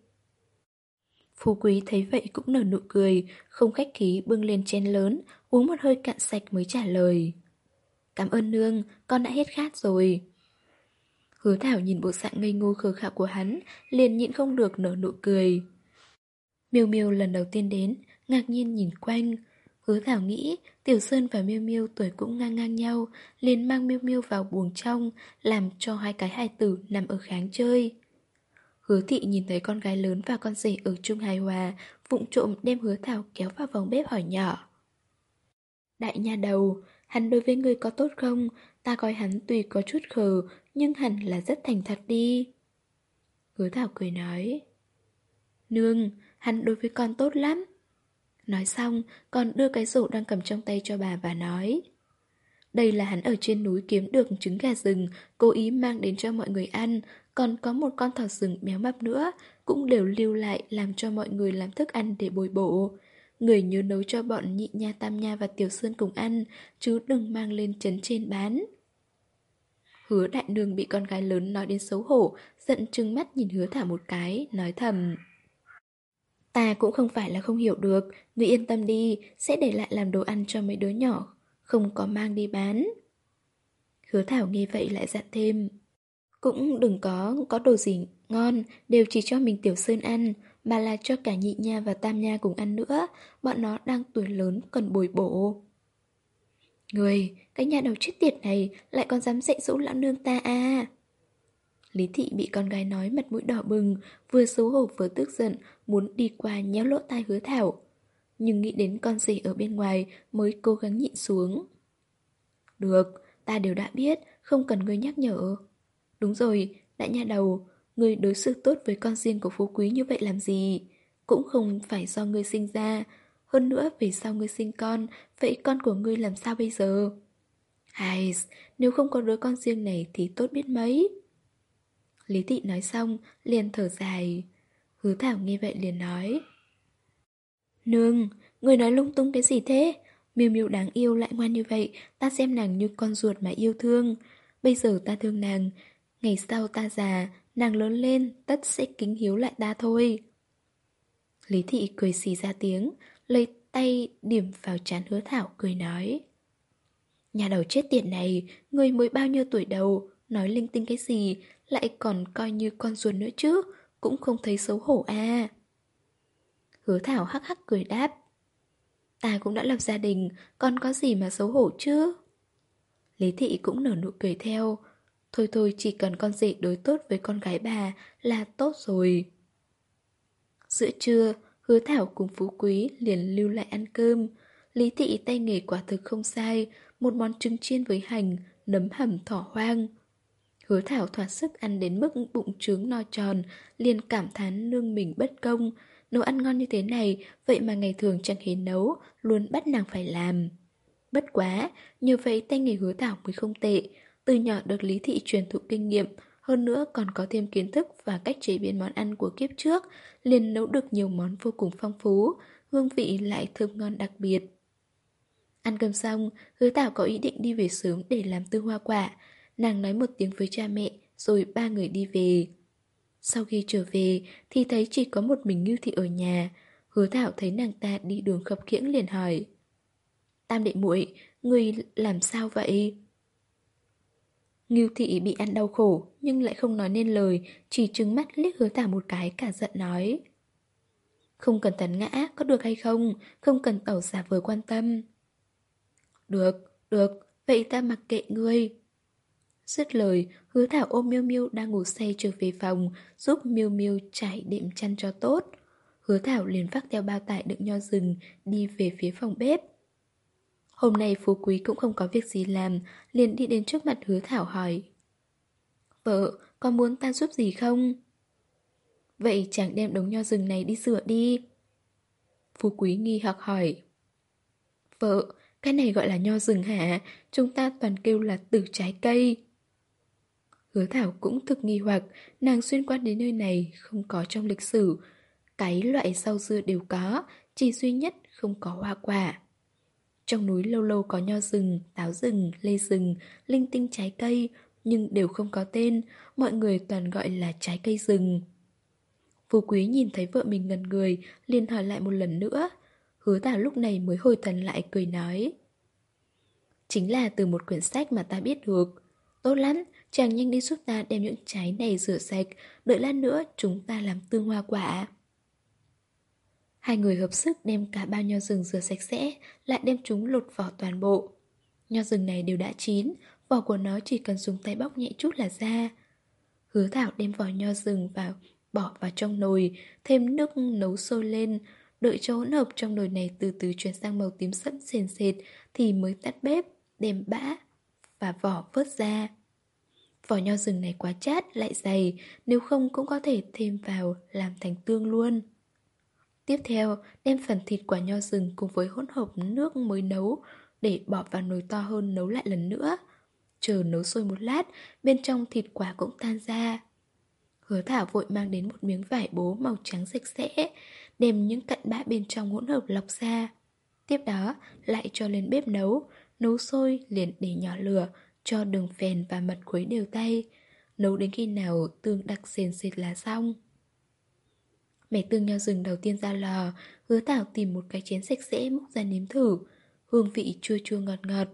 Phú Quý thấy vậy cũng nở nụ cười, không khách khí bưng lên chén lớn, uống một hơi cạn sạch mới trả lời. Cảm ơn nương, con đã hết khát rồi. Hứa Thảo nhìn bộ dạng ngây ngô khờ khạo của hắn, liền nhịn không được nở nụ cười. Miêu Miêu lần đầu tiên đến, ngạc nhiên nhìn quanh. Hứa Thảo nghĩ Tiểu Sơn và Miêu Miêu tuổi cũng ngang ngang nhau, liền mang Miêu Miêu vào buồng trong, làm cho hai cái hài tử nằm ở kháng chơi. Hứa Thị nhìn thấy con gái lớn và con rể ở chung hài hòa, vụng trộm đem Hứa Thảo kéo vào vòng bếp hỏi nhỏ. Đại nha đầu, hắn đối với người có tốt không? Ta coi hắn tùy có chút khờ, nhưng hẳn là rất thành thật đi. Hứa Thảo cười nói. Nương, hắn đối với con tốt lắm. Nói xong, còn đưa cái rổ đang cầm trong tay cho bà và nói. Đây là hắn ở trên núi kiếm được trứng gà rừng, cố ý mang đến cho mọi người ăn, còn có một con thỏ rừng béo mập nữa, cũng đều lưu lại làm cho mọi người làm thức ăn để bồi bổ. Người nhớ nấu cho bọn nhị nha tam nha và tiểu sơn cùng ăn, chứ đừng mang lên trấn trên bán. Hứa đại nương bị con gái lớn nói đến xấu hổ, giận trừng mắt nhìn hứa thả một cái, nói thầm. Ta cũng không phải là không hiểu được, ngươi yên tâm đi, sẽ để lại làm đồ ăn cho mấy đứa nhỏ, không có mang đi bán. Hứa Thảo nghe vậy lại dặn thêm. Cũng đừng có có đồ gì ngon, đều chỉ cho mình Tiểu Sơn ăn, mà là cho cả nhị nha và tam nha cùng ăn nữa, bọn nó đang tuổi lớn cần bồi bổ. Người, cái nhà đầu chết tiệt này lại còn dám dạy dỗ lão nương ta à. Lý Thị bị con gái nói mặt mũi đỏ bừng, vừa xấu hổ vừa tức giận, muốn đi qua nhéo lỗ tai hứa thảo. Nhưng nghĩ đến con rể ở bên ngoài mới cố gắng nhịn xuống. Được, ta đều đã biết, không cần ngươi nhắc nhở. Đúng rồi, đại nha đầu, ngươi đối xử tốt với con riêng của phú quý như vậy làm gì? Cũng không phải do ngươi sinh ra. Hơn nữa, vì sao ngươi sinh con, vậy con của ngươi làm sao bây giờ? Hay, nếu không có đứa con riêng này thì tốt biết mấy. Lý Thị nói xong, liền thở dài. Hứa Thảo nghe vậy liền nói. Nương, người nói lung tung cái gì thế? Miêu Miêu đáng yêu lại ngoan như vậy, ta xem nàng như con ruột mà yêu thương. Bây giờ ta thương nàng, ngày sau ta già, nàng lớn lên, tất sẽ kính hiếu lại ta thôi. Lý thị cười xì ra tiếng, lấy tay điểm vào trán hứa thảo cười nói. Nhà đầu chết tiệt này, người mới bao nhiêu tuổi đầu, nói linh tinh cái gì, lại còn coi như con ruột nữa chứ, cũng không thấy xấu hổ à. Hứa thảo hắc hắc cười đáp. Ta cũng đã lập gia đình, còn có gì mà xấu hổ chứ? Lý thị cũng nở nụ cười theo. Thôi thôi chỉ cần con dì đối tốt với con gái bà là tốt rồi. Giữa trưa, hứa thảo cùng phú quý liền lưu lại ăn cơm. Lý thị tay nghề quả thực không sai, một món trứng chiên với hành, nấm hầm thỏ hoang. Hứa thảo thỏa sức ăn đến mức bụng trướng no tròn, liền cảm thán nương mình bất công. Nấu ăn ngon như thế này, vậy mà ngày thường chẳng hề nấu, luôn bắt nàng phải làm. Bất quá, như vậy tay nghề hứa thảo mới không tệ. Từ nhỏ được Lý Thị truyền thụ kinh nghiệm, hơn nữa còn có thêm kiến thức và cách chế biến món ăn của kiếp trước, liền nấu được nhiều món vô cùng phong phú, hương vị lại thơm ngon đặc biệt. Ăn cơm xong, hứa Thảo có ý định đi về sớm để làm tư hoa quả. Nàng nói một tiếng với cha mẹ, rồi ba người đi về. Sau khi trở về, thì thấy chỉ có một mình Ngưu Thị ở nhà. Hứa Thảo thấy nàng ta đi đường khập khiễng liền hỏi. Tam đệ muội, người làm sao vậy? Ngưu Thị bị ăn đau khổ, nhưng lại không nói nên lời, chỉ trừng mắt liếc hứa Thảo một cái cả giận nói. Không cần tấn ngã, có được hay không? Không cần tẩu giả vờ quan tâm. Được, được, vậy ta mặc kệ ngươi. Dứt lời, hứa thảo ôm miêu miêu đang ngủ say trở về phòng, giúp miêu miêu trải đệm chăn cho tốt. Hứa thảo liền vác theo bao tải đựng nho rừng, đi về phía phòng bếp. Hôm nay phú quý cũng không có việc gì làm, liền đi đến trước mặt hứa thảo hỏi. Vợ, có muốn ta giúp gì không? Vậy chẳng đem đống nho rừng này đi rửa đi. Phú quý nghi hoặc hỏi. Vợ, cái này gọi là nho rừng hả? Chúng ta toàn kêu là tử trái cây. Hứa Thảo cũng thực nghi hoặc, nàng xuyên qua đến nơi này không có trong lịch sử. Cái loại rau dưa đều có, chỉ duy nhất không có hoa quả. Trong núi lâu lâu có nho rừng, táo rừng, lê rừng, linh tinh trái cây, nhưng đều không có tên, mọi người toàn gọi là trái cây rừng. Phú Quý nhìn thấy vợ mình ngần người, liền hỏi lại một lần nữa. Hứa Thảo lúc này mới hồi thần lại cười nói. Chính là từ một quyển sách mà ta biết được. Tốt lắm, chàng nhanh đi giúp ta đem những trái này rửa sạch, đợi lát nữa chúng ta làm tương hoa quả. Hai người hợp sức đem cả bao nho rừng rửa sạch sẽ, lại đem chúng lột vỏ toàn bộ. Nho rừng này đều đã chín, vỏ của nó chỉ cần dùng tay bóc nhẹ chút là ra. Hứa Thảo đem vỏ nho rừng vào, bỏ vào trong nồi, thêm nước nấu sôi lên, đợi cho hỗn hợp trong nồi này từ từ chuyển sang màu tím sẫm sền sệt thì mới tắt bếp, đem bã và vỏ vớt ra. Vỏ nho rừng này quá chát, lại dày, nếu không cũng có thể thêm vào làm thành tương luôn. Tiếp theo, đem phần thịt quả nho rừng cùng với hỗn hợp nước mới nấu để bỏ vào nồi to hơn nấu lại lần nữa. Chờ nấu sôi một lát, bên trong thịt quả cũng tan ra. Hứa thảo vội mang đến một miếng vải bố màu trắng sạch sẽ, đem những cặn bã bên trong hỗn hợp lọc ra. Tiếp đó, lại cho lên bếp nấu, nấu sôi liền để nhỏ lửa, cho đường phèn và mật khuấy đều tay. Nấu đến khi nào tương đặc sền sệt là xong. Mẻ tương nho rừng đầu tiên ra lò, hứa thảo tìm một cái chén sạch sẽ múc ra nếm thử. Hương vị chua chua ngọt ngọt.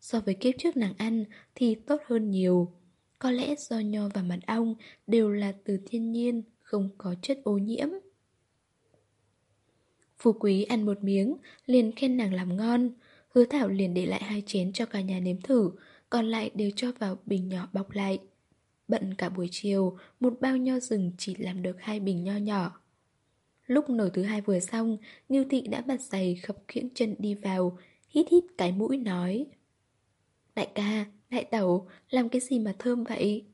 So với kiếp trước nàng ăn thì tốt hơn nhiều. Có lẽ do nho và mật ong đều là từ thiên nhiên, không có chất ô nhiễm. Phú quý ăn một miếng, liền khen nàng làm ngon. Hứa thảo liền để lại hai chén cho cả nhà nếm thử, còn lại đều cho vào bình nhỏ bọc lại. Bận cả buổi chiều, một bao nho rừng chỉ làm được hai bình nho nhỏ. Lúc nồi thứ hai vừa xong, Ngưu Thị đã bật giày khập khiễng chân đi vào, hít hít cái mũi nói. Đại ca, đại tẩu, làm cái gì mà thơm vậy?